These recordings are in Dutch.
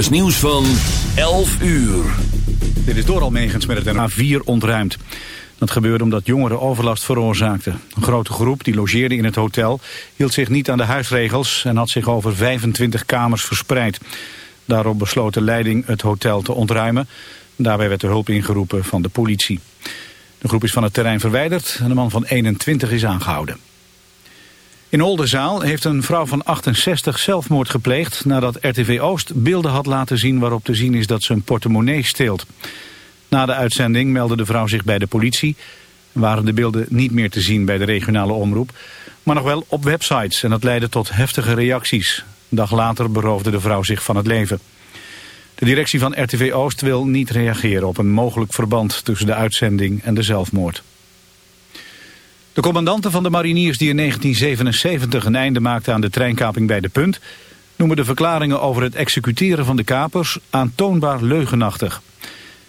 is nieuws van 11 uur. Dit is door Almegens met het NA4 ontruimd. Dat gebeurde omdat jongeren overlast veroorzaakten. Een grote groep die logeerde in het hotel hield zich niet aan de huisregels... en had zich over 25 kamers verspreid. Daarop besloot de leiding het hotel te ontruimen. Daarbij werd de hulp ingeroepen van de politie. De groep is van het terrein verwijderd en de man van 21 is aangehouden. In Oldenzaal heeft een vrouw van 68 zelfmoord gepleegd... nadat RTV Oost beelden had laten zien waarop te zien is dat ze een portemonnee steelt. Na de uitzending meldde de vrouw zich bij de politie... waren de beelden niet meer te zien bij de regionale omroep... maar nog wel op websites en dat leidde tot heftige reacties. Een dag later beroofde de vrouw zich van het leven. De directie van RTV Oost wil niet reageren op een mogelijk verband... tussen de uitzending en de zelfmoord. De commandanten van de mariniers die in 1977 een einde maakten aan de treinkaping bij De Punt... noemen de verklaringen over het executeren van de kapers aantoonbaar leugenachtig.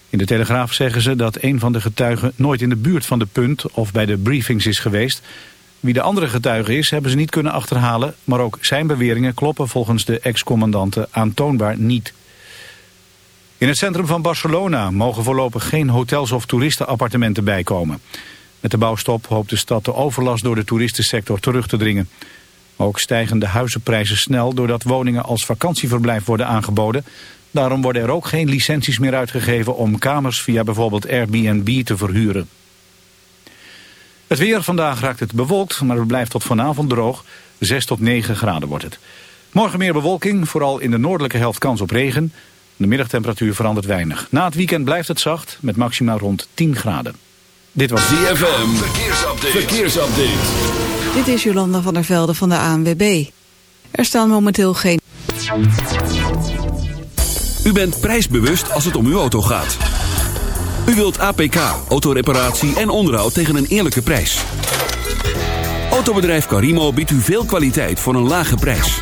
In de Telegraaf zeggen ze dat een van de getuigen nooit in de buurt van De Punt of bij de briefings is geweest. Wie de andere getuige is, hebben ze niet kunnen achterhalen, maar ook zijn beweringen kloppen volgens de ex-commandanten aantoonbaar niet. In het centrum van Barcelona mogen voorlopig geen hotels of toeristenappartementen bijkomen. Met de bouwstop hoopt de stad de overlast door de toeristensector terug te dringen. Ook stijgen de huizenprijzen snel doordat woningen als vakantieverblijf worden aangeboden. Daarom worden er ook geen licenties meer uitgegeven om kamers via bijvoorbeeld Airbnb te verhuren. Het weer vandaag raakt het bewolkt, maar het blijft tot vanavond droog. 6 tot 9 graden wordt het. Morgen meer bewolking, vooral in de noordelijke helft kans op regen. De middagtemperatuur verandert weinig. Na het weekend blijft het zacht, met maximaal rond 10 graden. Dit was DFM. Verkeersupdate. Verkeersupdate. Dit is Jolanda van der Velde van de ANWB. Er staan momenteel geen... U bent prijsbewust als het om uw auto gaat. U wilt APK, autoreparatie en onderhoud tegen een eerlijke prijs. Autobedrijf Carimo biedt u veel kwaliteit voor een lage prijs.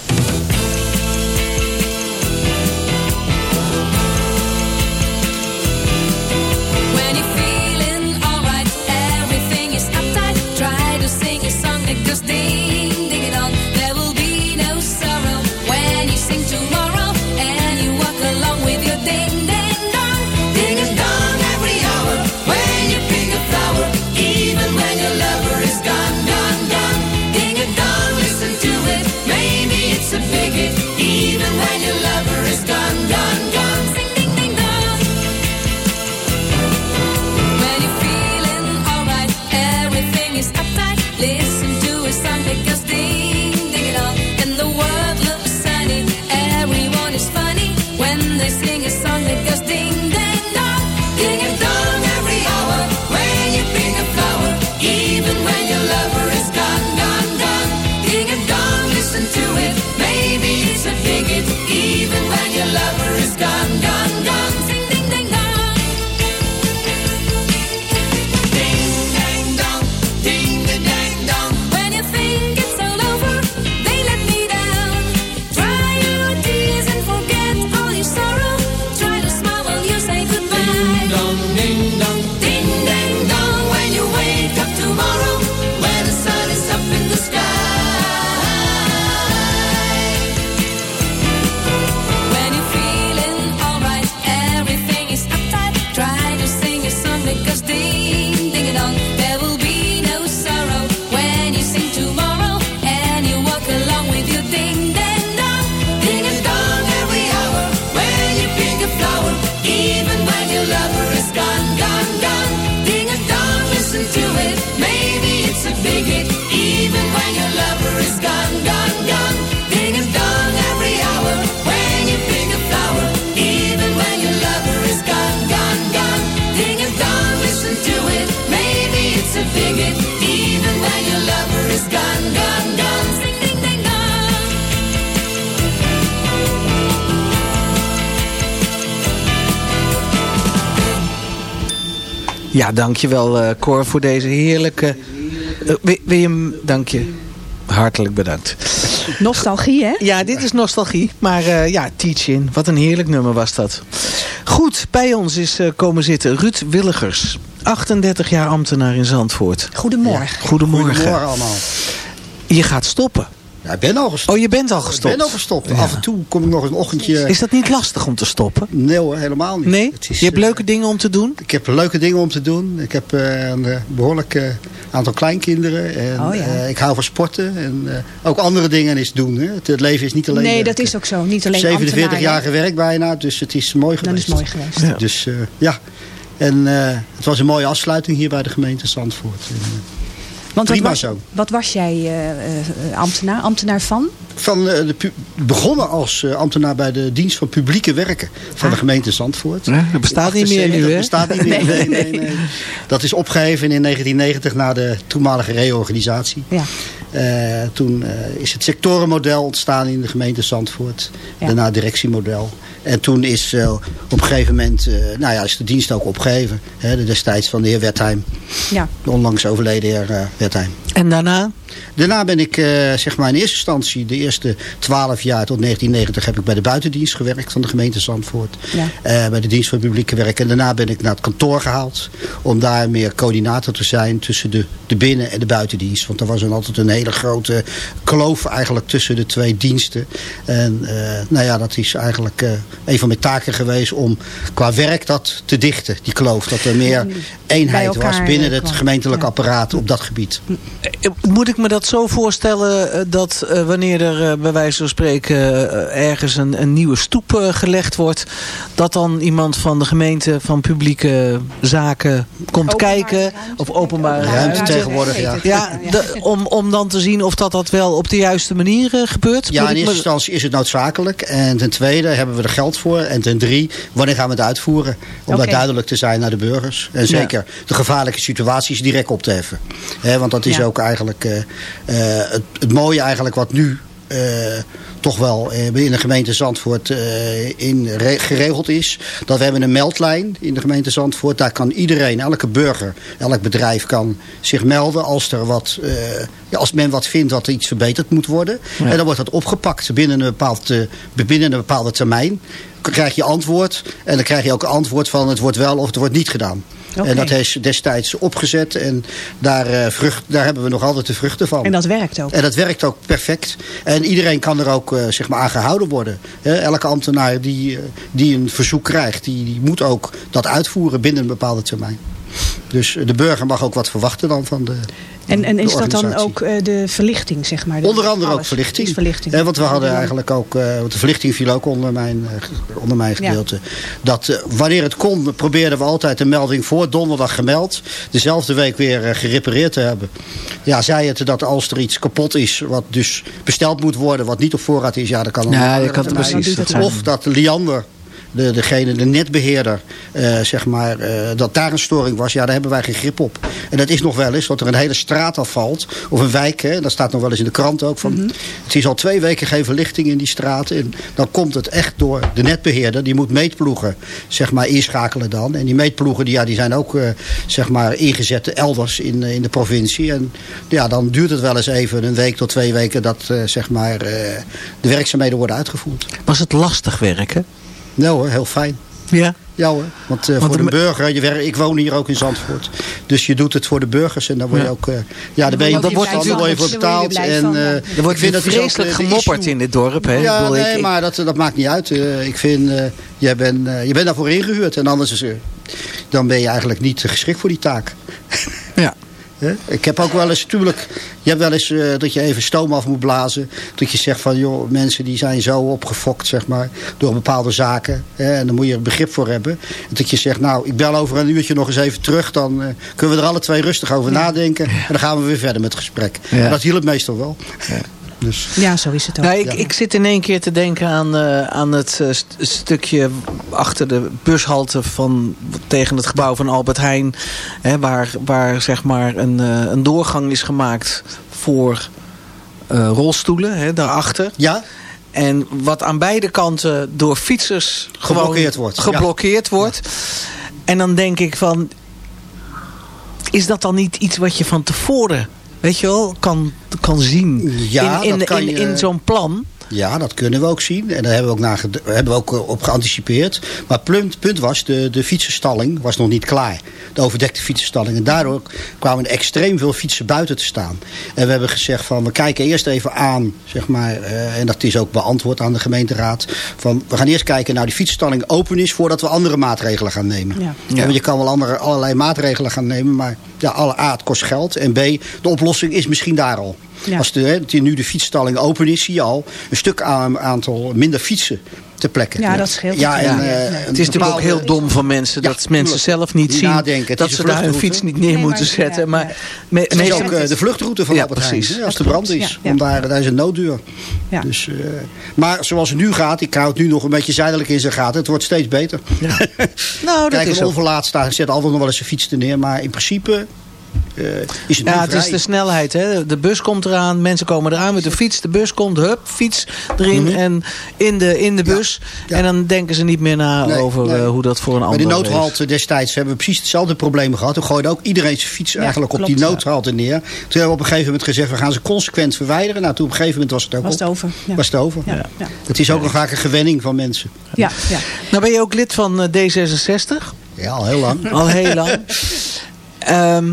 sing to Ja, dankjewel eh Cor voor deze heerlijke... eh, wil, wil je hem... Dank je. Hartelijk bedankt. Nostalgie, hè? Ja, dit is nostalgie. Maar eh, ja, Teach In. Wat een heerlijk nummer was dat. Goed, bij ons is eh, komen zitten Ruud Willigers. 38 jaar ambtenaar in Zandvoort. Goedemorgen. Goedemorgen. Goedemorgen allemaal. Je gaat stoppen. Ja, ik ben al gestopt. Oh, je bent al Ik gestopt. ben al gestopt. Ja. Af en toe kom ik nog een ochtendje... Is dat niet lastig om te stoppen? Nee hoor, helemaal niet. Nee? Het is, Je hebt eh, leuke dingen om te doen? Ik heb leuke dingen om te doen. Ik heb eh, een eh, behoorlijk eh, aantal kleinkinderen. En, Oh, ja. eh, ik hou van sporten. En eh, ook andere dingen is doen. Hè. Het, het leven is niet alleen Nee, dat is ook zo. Niet alleen 47 ambtenaar, jaar gewerkt bijna. Dus het is mooi geweest. is het mooi geweest. Ja. Dus eh, ja. En eh, het was een mooie afsluiting hier bij de gemeente Zandvoort. En, Want wat Prima was, zo. wat was jij eh, eh, ambtenaar? Ambtenaar van? van, eh, de begonnen als eh, ambtenaar bij de dienst van publieke werken van de gemeente Zandvoort. Ja, dat bestaat niet meer nu, Dat hè? bestaat niet meer. Nee, nee, nee. Dat is opgeheven in 1990 na de toenmalige reorganisatie. Ja. Eh, toen eh, is het sectorenmodel ontstaan in de gemeente Zandvoort. Ja. Daarna het directiemodel. En toen is eh, op een gegeven moment eh, nou ja, is de dienst ook opgeheven. Hè, destijds van de heer Wertheim. Ja. De onlangs overleden heer eh, Wertheim. En daarna? Daarna ben ik, eh, zeg maar in eerste instantie, de eerste twaalf jaar tot 1990 heb ik bij de buitendienst gewerkt van de gemeente Zandvoort. Ja. Eh, bij de dienst van publieke werk. En daarna ben ik naar het kantoor gehaald. Om daar meer coördinator te zijn tussen de, de binnen- en de buitendienst. Want er was dan altijd een hele grote kloof eigenlijk tussen de twee diensten. En eh, nou ja, dat is eigenlijk een van mijn taken geweest om qua werk dat te dichten. Die kloof. Dat er meer eenheid was binnen het gemeentelijk apparaat op dat gebied. Moet ik me dat zo voorstellen eh, dat eh, wanneer er eh, bij wijze van spreken eh, ergens een, een nieuwe stoep gelegd wordt, dat dan iemand van de gemeente van publieke zaken komt Openbare kijken ruimte, of openbare Ruimte ruimte. tegenwoordig, ja. Ja, de- om, om dan te zien of dat, dat wel op de juiste manier gebeurt. Ja, in eerste instantie is het noodzakelijk. En ten tweede hebben we er geld voor. En ten drie, wanneer gaan we het uitvoeren? Om dat duidelijk te zijn naar de burgers. En zeker de gevaarlijke situaties direct op te heffen. Hè, want dat is Ja. ook eigenlijk het, het mooie eigenlijk wat nu... eh, toch wel eh, in de gemeente Zandvoort eh, in re- geregeld is. Dat we hebben een meldlijn in de gemeente Zandvoort. Daar kan iedereen, elke burger, elk bedrijf kan zich melden als, er wat, eh, ja, als men wat vindt dat er iets verbeterd moet worden. En dan wordt dat opgepakt binnen een, bepaald, eh, binnen een bepaalde termijn. krijg je antwoord. En dan krijg je ook een antwoord van het wordt wel of het wordt niet gedaan. En dat is destijds opgezet. En daar, eh, vrucht, daar hebben we nog altijd de vruchten van. En dat werkt ook. En dat werkt ook perfect. En iedereen kan er ook eh, zeg maar aan gehouden worden. Elke ambtenaar die, eh, die een verzoek krijgt, die, die moet ook dat uitvoeren binnen een bepaalde termijn. Dus de burger mag ook wat verwachten dan van de En, en de is dat dan ook eh, de verlichting, zeg maar? De- Onder andere ook verlichting. is verlichting. Want we hadden eigenlijk ook, eh, want de verlichting viel ook onder mijn, eh, onder mijn Ja. gedeelte. Dat wanneer het kon, probeerden we altijd de melding voor donderdag gemeld. Dezelfde week weer eh, gerepareerd te hebben. Ja, zei het dat als er iets kapot is, wat dus besteld moet worden, wat niet op voorraad is, ja, dan kan Ja, je kan precies. Dat Of dat Liander, de, degene, de netbeheerder, eh, zeg maar, eh, dat daar een storing was. Ja, daar hebben wij geen grip op. En dat is nog wel eens, dat er een hele straat afvalt. Of een wijk, hè, dat staat nog wel eens in de krant ook. Van, Het is al twee weken geen verlichting in die straat. En dan komt het echt door de netbeheerder. Die moet meetploegen, zeg maar, inschakelen dan. En die meetploegen, die, ja, die zijn ook, eh, zeg maar, ingezet elders in, in de provincie. En ja, dan duurt het wel eens even een week tot twee weken dat, eh, zeg maar, eh, de werkzaamheden worden uitgevoerd. Was het lastig werken? Nou hoor, heel fijn. Ja. Ja hoor, want, eh, Want voor de de- burger, je werkt, ik woon hier ook in Zandvoort. Dus je doet het voor de burgers en dan word je Ja. ook, eh, ja, daar ben je, Dan dan word je wordt, blij dan word je van. voor betaald. En, van, eh, ja. Er wordt ik vind dat vreselijk gemopperd in dit dorp. Hè? Ja, bedoel, ik- nee, ik- maar dat, dat maakt niet uit. Eh, ik vind, eh, jij bent, eh, je bent daarvoor ingehuurd en anders is, eh, dan ben je eigenlijk niet geschikt voor die taak. Ja. Ik heb ook wel eens, natuurlijk, je hebt wel eens eh, dat je even stoom af moet blazen. Dat je zegt van, joh, mensen die zijn zo opgefokt, zeg maar, door bepaalde zaken. Hè? En dan moet je er begrip voor hebben. En dat je zegt, nou, ik bel over een uurtje nog eens even terug. Dan eh, kunnen we er alle twee rustig over nadenken. En dan gaan we weer verder met het gesprek. Ja. En dat hielp meestal wel. Dus, Ja, zo is het ook. Nou, ik, Ja. ik zit in één keer te denken aan, eh, aan het eh, st- stukje achter de bushalte van, tegen het gebouw van Albert Heijn. Hè, waar, waar zeg maar een, eh, een doorgang is gemaakt voor eh, rolstoelen, hè, daarachter. ja, En wat aan beide kanten door fietsers Geblokkeerd wordt, ja. geblokkeerd wordt. En dan denk ik van, is dat dan niet iets wat je van tevoren, weet je wel, kan, kan zien Ja, in, in, in, in zo'n plan? Ja, dat kunnen we ook zien. En daar hebben we ook, naar, hebben we ook eh, op geanticipeerd. Maar het punt, punt was, de, de fietsenstalling was nog niet klaar. De overdekte fietsenstalling. En daardoor kwamen er extreem veel fietsen buiten te staan. En we hebben gezegd van, we kijken eerst even aan, zeg maar, eh, en dat is ook beantwoord aan de gemeenteraad. Van, we gaan eerst kijken naar die fietsenstalling open is voordat we andere maatregelen gaan nemen. Ja. Ja. Want je kan wel andere, allerlei maatregelen gaan nemen, maar ja, alle A, het kost geld. En B, de oplossing is misschien daar al. Ja. Als de, hè, die nu de fietsstalling open is, zie je al een stuk aan, aantal minder fietsen ter plekke. Ja, dat scheelt Ja, en, Ja. eh, Het is natuurlijk ook heel dom van mensen Ja, dat mensen zelf niet zien nadenken, dat ze daar hun fiets niet neer Nee, moeten maar- zetten. ja, maar ja. me- Het is meestal- ook eh, de vluchtroute van Ja, Albert Heijn, precies. hè, als de brand is. ja, ja. Want daar, daar is een nooddeur. Ja. Dus, eh, maar zoals het nu gaat, ik hou het nu nog een beetje zijdelijk in zijn gaten. Het wordt steeds beter. Nou, dat Kijk, is een ook. onverlaat staat, zet altijd nog wel eens een fiets er neer. Maar in principe is het Ja, het is de snelheid. Hè. De bus komt eraan, mensen komen eraan met de fiets. De bus komt, hup, fiets erin en in de, in de bus. Ja. En dan denken ze niet meer na Nee, over nee. eh, hoe dat voor een Bij ander de is. noodhalte destijds hebben we precies hetzelfde probleem gehad. Toen gooide ook iedereen zijn fiets Ja, eigenlijk op die noodhalte neer. Toen hebben we op een gegeven moment gezegd, we gaan ze consequent verwijderen. Nou, toen op een gegeven moment was het ook Was het over. Ja. Was het over. Ja. Ja. Het is ook nog vaak een gewenning van mensen. Ja. Ja. Nou ben je ook lid van eh, D66, Ja, al heel lang. al heel lang. Ehm,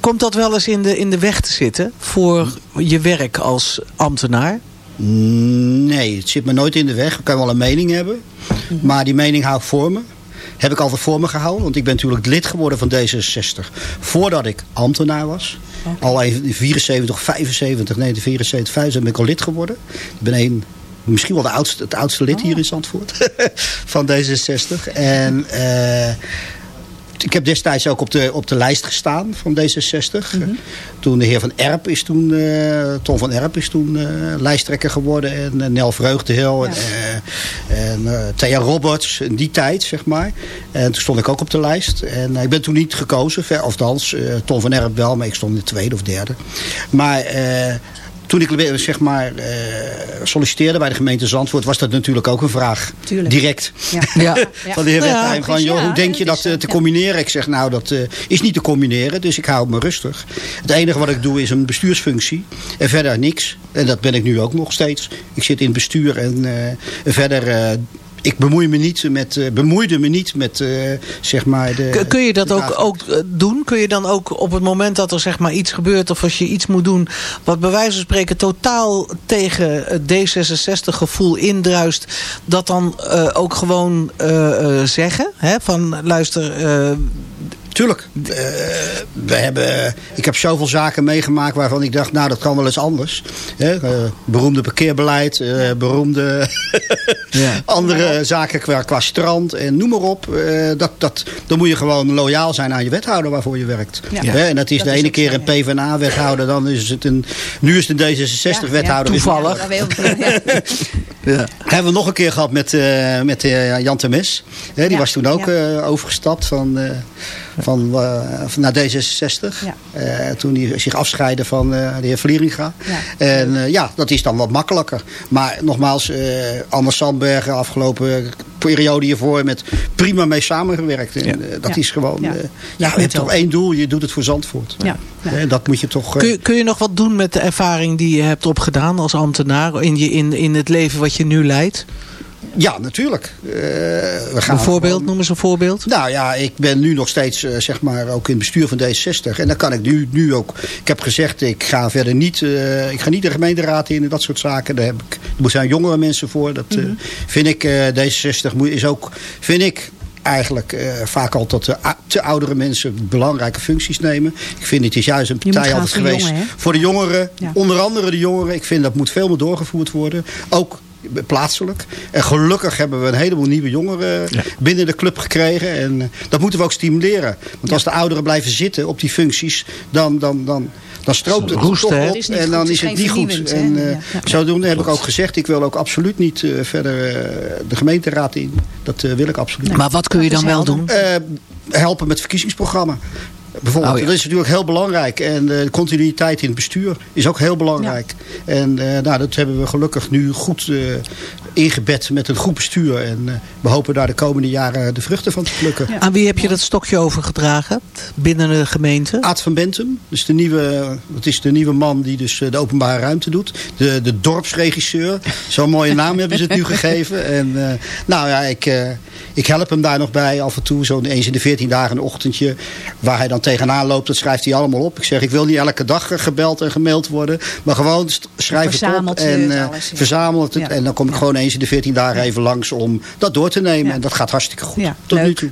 komt dat wel eens in de, in de weg te zitten voor je werk als ambtenaar? Nee, het zit me nooit in de weg. Ik kan wel een mening hebben. Maar die mening hou ik voor me. Heb ik altijd voor me gehouden. Want ik ben natuurlijk lid geworden van D66. Voordat ik ambtenaar was. Al even in 74, 75, nee, de 74, 75 ben ik al lid geworden. Ik ben een, misschien wel de oudste, het oudste lid hier in Zandvoort. van D66. En eh, ik heb destijds ook op de, op de lijst gestaan van D66. Toen de heer Van Erp is toen, eh, Tom van Erp is toen eh, lijsttrekker geworden. En eh, Nel Vreugdehil en, en Thea Roberts in die tijd, zeg maar. En toen stond ik ook op de lijst. En ik ben toen niet gekozen, of althans, Tom van Erp wel, maar ik stond in de tweede of derde. Maar... eh, toen ik zeg maar, eh, solliciteerde bij de gemeente Zandvoort... was dat natuurlijk ook een vraag. Tuurlijk. Direct. Ja. Ja. Van de heer ja, Wertheim. Van, joh, hoe denk je dat eh, te ja. combineren? Ik zeg, nou, dat eh, is niet te combineren. Dus ik hou me rustig. Het enige wat ik doe is een bestuursfunctie. En verder niks. En dat ben ik nu ook nog steeds. Ik zit in het bestuur en eh, en verder... ik bemoei me niet met, eh, bemoeide me niet met, eh, zeg maar... De, Kun- je dat de ook, ook eh, doen? Kun je dan ook op het moment dat er zeg maar iets gebeurt... of als je iets moet doen wat bij wijze van spreken totaal tegen het D66-gevoel indruist... dat dan ook gewoon zeggen? Hè? Van luister, Tuurlijk. Eh, we hebben, ik heb zoveel zaken meegemaakt waarvan ik dacht, nou dat kan wel eens anders. Hè, eh, beroemde parkeerbeleid, eh, beroemde Ja. andere zaken qua, qua strand en noem maar op. Eh, dat, dat, dan moet je gewoon loyaal zijn aan je wethouder waarvoor je werkt. Ja. Hè, en dat is Dat de is ene keer een PvdA-wethouder, dan is het een, nu is het een D66-wethouder. toevallig. Ja. Hebben we nog een keer gehad met, eh, met eh, Jan Temes. Hè, die Ja, was toen ook ja. eh, overgestapt van, eh, van, eh, van naar D66. Ja. Eh, toen hij zich afscheidde van eh, de heer Vlieringa. Ja. En eh, ja, dat is dan wat makkelijker. Maar nogmaals, eh Anne Sandbergen afgelopen periode hiervoor met prima mee samengewerkt. En, Ja. dat Ja. is gewoon, Ja. eh, Ja, je hebt toch één doel, je doet het voor Zandvoort. Ja. Ja. En dat moet je toch... eh, Kun, je, kun je nog wat doen met de ervaring die je hebt opgedaan als ambtenaar... in, je, in, in het leven wat je nu leidt? Ja, natuurlijk. Eh, we gaan Een voorbeeld, gewoon- noem eens een voorbeeld. Nou ja, ik ben nu nog steeds eh, zeg maar ook in het bestuur van D60. En dan kan ik nu, nu ook. Ik heb gezegd, ik ga verder niet. eh, ik ga niet de gemeenteraad in en dat soort zaken. Daar, heb ik, er zijn jongere mensen voor. Dat eh, vind ik. eh, D60 moet, is ook. Vind ik. Eigenlijk vaak al tot de te oudere mensen belangrijke functies nemen. Ik vind het is juist een partij altijd voor geweest jongen, voor de jongeren. Ja. Onder andere de jongeren. Ik vind dat moet veel meer doorgevoerd worden. Ook plaatselijk. En gelukkig hebben we een heleboel nieuwe jongeren binnen de club gekregen. En eh, dat moeten we ook stimuleren. Want als de ouderen blijven zitten op die functies, dan, dan, dan, dan stroopt het toch op. Het en dan is het niet goed. En eh, Ja. zodoende heb ik ook gezegd, ik wil ook absoluut niet eh, verder de gemeenteraad in. Dat wil ik absoluut niet. Maar wat kun je dan wel doen? Eh, helpen met het verkiezingsprogramma. Bijvoorbeeld, Oh ja. dat is natuurlijk heel belangrijk. En eh, de continuïteit in het bestuur is ook heel belangrijk. En eh, nou, dat hebben we gelukkig nu goed eh, ingebed met een goed bestuur. En eh, we hopen daar de komende jaren de vruchten van te plukken. Ja. Aan wie heb je dat stokje overgedragen binnen de gemeente? Aad van Bentum, dus de nieuwe, dat is de nieuwe man die dus de openbare ruimte doet. De, de dorpsregisseur. Zo'n mooie naam hebben ze het nu gegeven. En eh, nou ja, ik, eh, ik help hem daar nog bij af en toe. Zo'n eens in de 14 dagen een ochtendje. Waar hij dan tegenaan loopt, dat schrijft hij allemaal op. Ik zeg, ik wil niet elke dag eh, gebeld en gemaild worden. Maar gewoon schrijf het op. En eh, alles, ja. verzamel het. Ja. En dan kom ik gewoon eens in de 14 dagen even langs om dat door te nemen. En dat gaat hartstikke goed. Tot nu toe.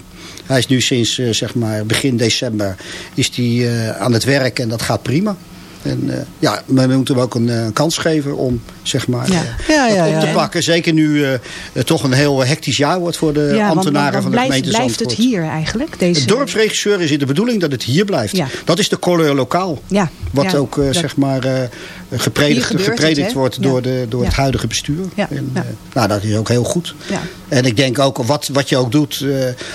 Hij is nu sinds eh, zeg maar begin december is die, eh, aan het werk en dat gaat prima. En eh, ja, maar we moeten hem ook een eh, kans geven om zeg maar, Ja. eh, Ja, dat ja, op te pakken. Zeker nu het toch een heel hectisch jaar wordt voor de Ja, want- ambtenaren want van de blijft, gemeente blijft het Zandvoort. hier eigenlijk? Deze, Het dorpsregisseur is in de bedoeling dat het hier blijft. Ja. Dat is de couleur lokaal. Ja, Wat ook dat- zeg maar gepredikt, het, wordt door, de, door het huidige bestuur. Ja, En, nou, dat is ook heel goed. Ja. En ik denk ook, wat, wat je ook doet,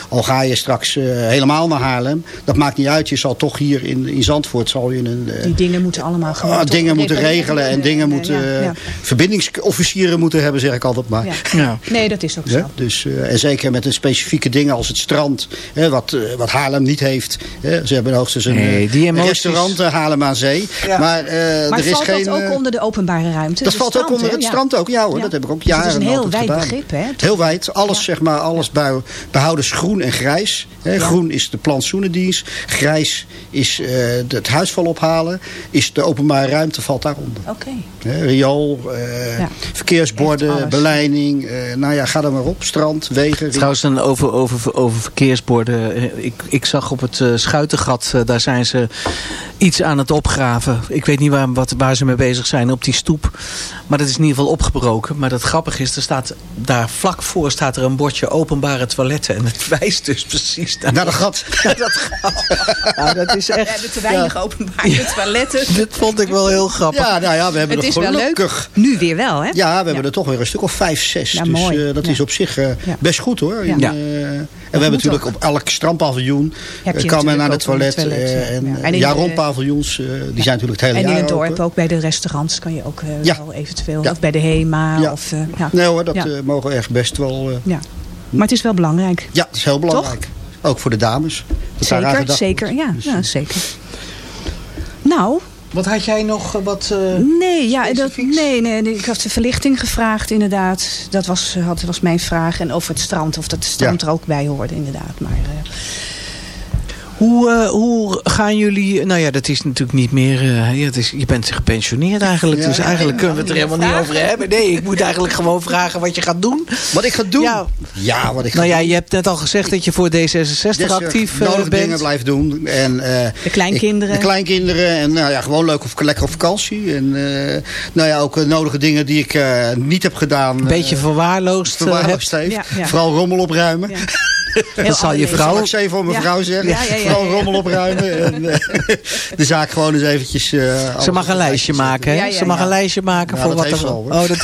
al ga je straks helemaal naar Haarlem. Dat maakt niet uit. Je zal toch hier in, in Zandvoort zal je een, Die dingen moeten allemaal gewoon ah, dingen moeten regelen en dingen En, eh, moeten eh, ja. verbindingsofficieren moeten hebben, zeg ik altijd maar. Ja. Ja. Nee, dat is ook Ja, zo. dus, eh, en zeker met de specifieke dingen als het strand, hè, wat, eh, wat Haarlem niet heeft. Hè. Ze hebben hoogstens een, Nee, eh, die een emoties- restaurant Haarlem aan Zee. Ja. Maar, eh, Maar er is valt geen, dat ook onder de openbare ruimte? dat De valt ook onder het Ja. strand ook, ja hoor. Ja. Dat heb ik ook Dus jaren het is een heel wijd begrip, hè? Heel wijd. Alles, zeg maar, alles bij, behoudens groen en grijs. Hè. Groen is de plantsoenendienst. Grijs is eh, het huisval ophalen. Is de openbare ruimte valt daaronder. Oké. Hè, riool, eh, Ja. verkeersborden, beleiding. eh, nou ja, ga er maar op. Strand, wegen. Trouwens, dan over, over, over verkeersborden. Eh, Ik, ik zag op het eh, Schuitengat, daar zijn ze iets aan het opgraven. Ik weet niet waar, wat, waar ze mee bezig zijn op die stoep. Maar dat is in ieder geval opgebroken. Maar dat grappige is, er staat, daar vlak voor staat er een bordje openbare toiletten. En het wijst dus precies naar, Naar de gat. naar dat gat. Nou, dat is We echt... hebben te weinig openbare toiletten. Dit vond ik wel heel grappig. Ja, nou ja, we hebben Het is wel leuk. gelukkig... Nu weer wel, hè? Ja, we hebben er toch weer een stuk of vijf, zes. Ja, dus mooi. eh, dat Ja. is op zich eh, Ja. best goed hoor. Ja. Eh, en we hebben natuurlijk op elk strandpaviljoen Heb je kan men naar het toilet. en Ja. En ja, de- rondpaviljoens, eh, die zijn natuurlijk het hele En in jaar het dorp open. ook bij de restaurants kan je ook Ja. wel eventueel. Ja. Of bij de HEMA. Ja. Of, ja. Nee hoor, dat Ja. mogen we echt best wel... eh, ja. Maar het is wel belangrijk. ja, dat is heel belangrijk. Ook voor de dames. Dat Zeker, gedacht zeker. Ja, Dus, ja, zeker. Nou, Wat had jij nog? eh, Wat, eh, nee, ja, specifieks? nee, nee, nee, ik had de verlichting gevraagd inderdaad. Dat was, had, was mijn vraag. En over het strand, of dat het strand Ja. er ook bij hoorde inderdaad. Maar eh, Hoe, eh, hoe gaan jullie... Nou ja, dat is natuurlijk niet meer... eh, ja, het is, je bent gepensioneerd eigenlijk. Ja. dus eigenlijk kunnen we het er helemaal niet over hebben. Nee, ik moet eigenlijk gewoon vragen wat je gaat doen. Wat ik ga doen? Ja. Ja, wat ik ga Nou ja, je hebt net al gezegd dat je voor D66 Dus, eh, actief eh, nodige dingen bent. blijven doen. En, eh, de kleinkinderen. ik- de kleinkinderen. En nou ja, gewoon leuk of lekker op vakantie. En eh, nou ja, ook nodige dingen die ik eh, niet heb gedaan. Een beetje verwaarloosd, verwaarloosd heeft. Ja, ja. Vooral rommel opruimen. Dat zal je vrouw- Zal ik ze even voor mijn Ja. vrouw zeggen? Ja, ja, ja, Vooral ja, ja. rommel opruimen. En, eh, de zaak gewoon eens eventjes... eh, Ze mag een lijstje maken, hè? Ja, ja, Ze mag ja. een lijstje maken Ja, voor dat wat er... oh, dat...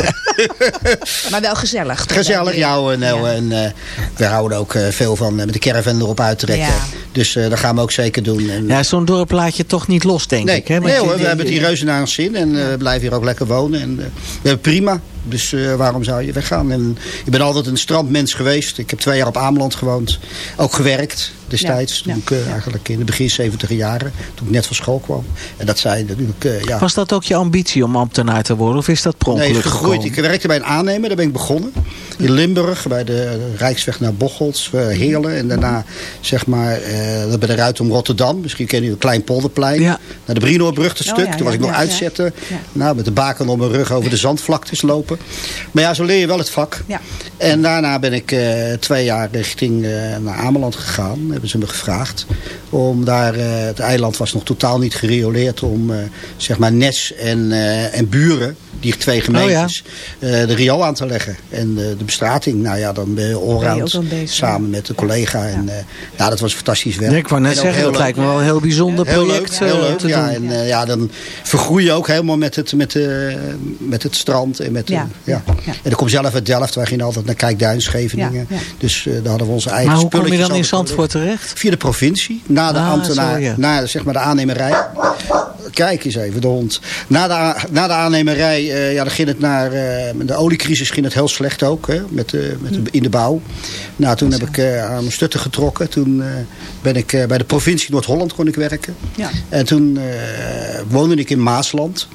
Maar wel gezellig. Gezellig, jou en nou. Ja. En eh, we houden ook eh, veel van eh, met de caravan erop uittrekken. Ja. Dus eh, dat gaan we ook zeker doen. En, Ja, zo'n dorp laat je toch niet los, denk Nee, ik. Hè? Want nee hoor, we hebben het hier reuze naar ons zin en eh, we blijven hier ook lekker wonen. En, we hebben prima, dus waarom zou je weggaan? En, ik ben altijd een strandmens geweest. Ik heb twee jaar op Ameland gewoond. Ook gewerkt destijds, Ja, toen ja, ik eh, eigenlijk in de begin 70 jaren, toen ik net van school kwam. En dat zei natuurlijk, eh, ja... Was dat ook je ambitie om ambtenaar te worden? Of is dat per Nee, is gegroeid. gekomen? Ik werkte bij een aannemer, daar ben ik begonnen. In Limburg, bij de Rijksweg naar Bocholt, eh, Heerlen. En daarna, zeg maar, eh, bij de Ruit om Rotterdam. Misschien kennen jullie een klein polderplein. Ja. Naar de Brinoorbrug te Oh, stuk. ja, Toen was ja, ik nog ja, uitzetten. ja. Nou, met de baken op mijn rug over de zandvlaktes lopen. Maar ja, zo leer je wel het vak. Ja. En daarna ben ik eh, twee jaar richting eh, naar Ameland gegaan. Heb hebben ze me gevraagd. Om daar, eh, het eiland was nog totaal niet gerioleerd om eh, zeg maar Nes en, eh, en Buren, die twee gemeentes, eh, de riool aan te leggen. En eh, de bestrating, nou ja, dan ben je allround samen met een collega. En, eh, nou, dat was fantastisch werk. Ja, ik wou net zeggen, heel dat leuk. lijkt me wel een heel bijzonder Heel project leuk, heel eh, leuk. te Ja, doen. en eh, ja, dan vergroei je ook helemaal met het, met, de, met het strand. En, met de- Ja, ja. ja, ja. en ik kom zelf uit Delft. Wij gingen altijd naar Kijkduin, Scheveningen. Ja, ja. Dus eh, daar hadden we onze eigen Maar hoe kom je dan in Zandvoort terecht? Via de provincie, na de Ah, ambtenaar, na zeg maar de aannemerij. Kijk eens even, de hond. Na de, na de aannemerij, eh, ja, dan ging het naar, eh, de oliecrisis ging het heel slecht ook, hè, met, de, met de, in de bouw. Nou, toen heb ik eh, aan mijn stutten getrokken. Toen eh, ben ik eh, bij de provincie Noord-Holland kon ik werken. Ja. En toen eh, woonde ik in Maasland.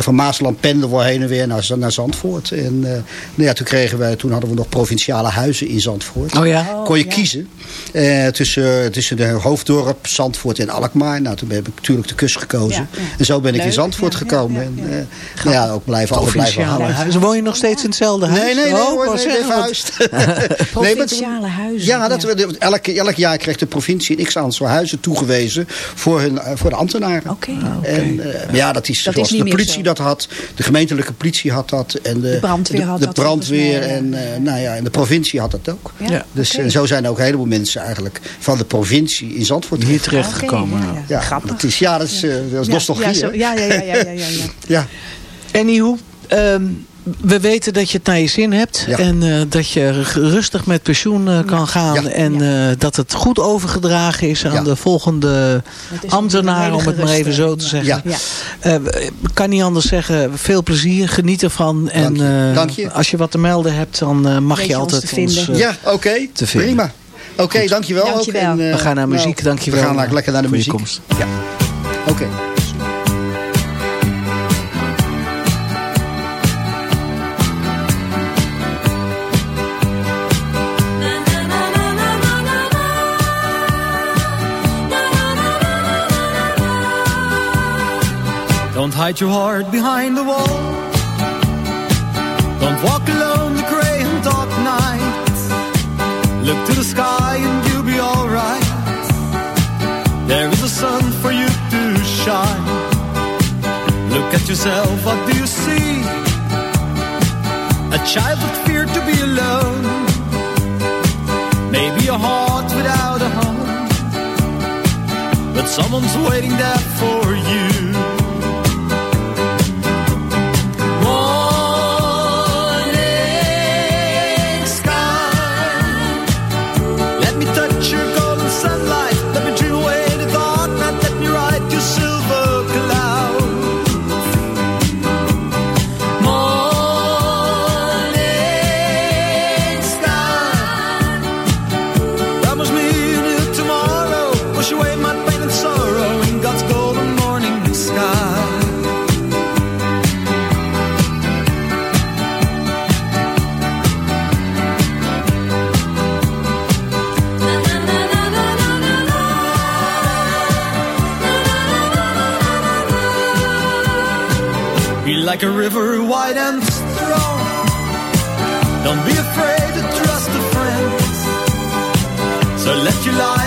En van Maasland pendelden we heen en weer naar, naar Zandvoort. En eh, nou ja, toen, kregen we, toen hadden we nog provinciale huizen in Zandvoort. Oh ja? Kon je ja. kiezen eh, tussen, tussen de hoofddorp, Zandvoort en Alkmaar. Nou, toen heb ik natuurlijk de kust gekozen. Ja, ja. En zo ben ik in Zandvoort ja, gekomen. ja, ja, En, ja. eh, nou ja, ook blijven, altijd blijven Provinciale hangen. huizen. Woon je nog steeds in hetzelfde huis? Nee, nee, nee, Oh, hoor, nee. Provinciale huizen. Ja, dat, we- elk, elk jaar kreeg de provincie een x-aantal huizen toegewezen voor, hun, voor de ambtenaren. Oké. En, eh, maar ja, dat is Dat zoals is niet de politie. Dat had, de gemeentelijke politie had dat. En de, De brandweer had de, dat De brandweer volgens mij, en, eh, nou ja, en de provincie had dat ook. Ja, Ja. Dus eh, zo zijn ook een heleboel mensen eigenlijk van de provincie in Zandvoort Hier terecht. terecht Oké, gekomen. ja, ja. ja. Ja, Grappig. dat is, ja, dat is, eh, dat is Ja, nostalgie. ja, zo- ja, ja, ja, ja, ja, ja, ja. ja. Anyhow, ehm, we weten dat je het naar je zin hebt. Ja. En eh, dat je rustig met pensioen eh, kan gaan. Ja. En eh, dat het goed overgedragen is aan Ja. de volgende ambtenaar. Om het maar even zo te zeggen. Ja. Ja. Eh, ik kan niet anders zeggen. Veel plezier. Geniet ervan. En Dank je. eh, Dank je. als je wat te melden hebt. Dan eh, mag Weet je je ons altijd te vinden. ons... Ja, oké. te vinden. Prima. Oké, dankjewel. ook. Dankjewel. En, eh, we gaan naar nou, muziek. Dankjewel. We gaan lekker naar de muziek. Ja. Oké. Don't hide your heart behind the wall. Don't walk alone the gray and dark night. Look to the sky and you'll be alright. There is a sun for you to shine. Look at yourself, what do you see? A child that feared to be alone. Maybe a heart without a home. But someone's waiting there for you. Like a river wide and strong. Don't be afraid to trust a friend. So let your life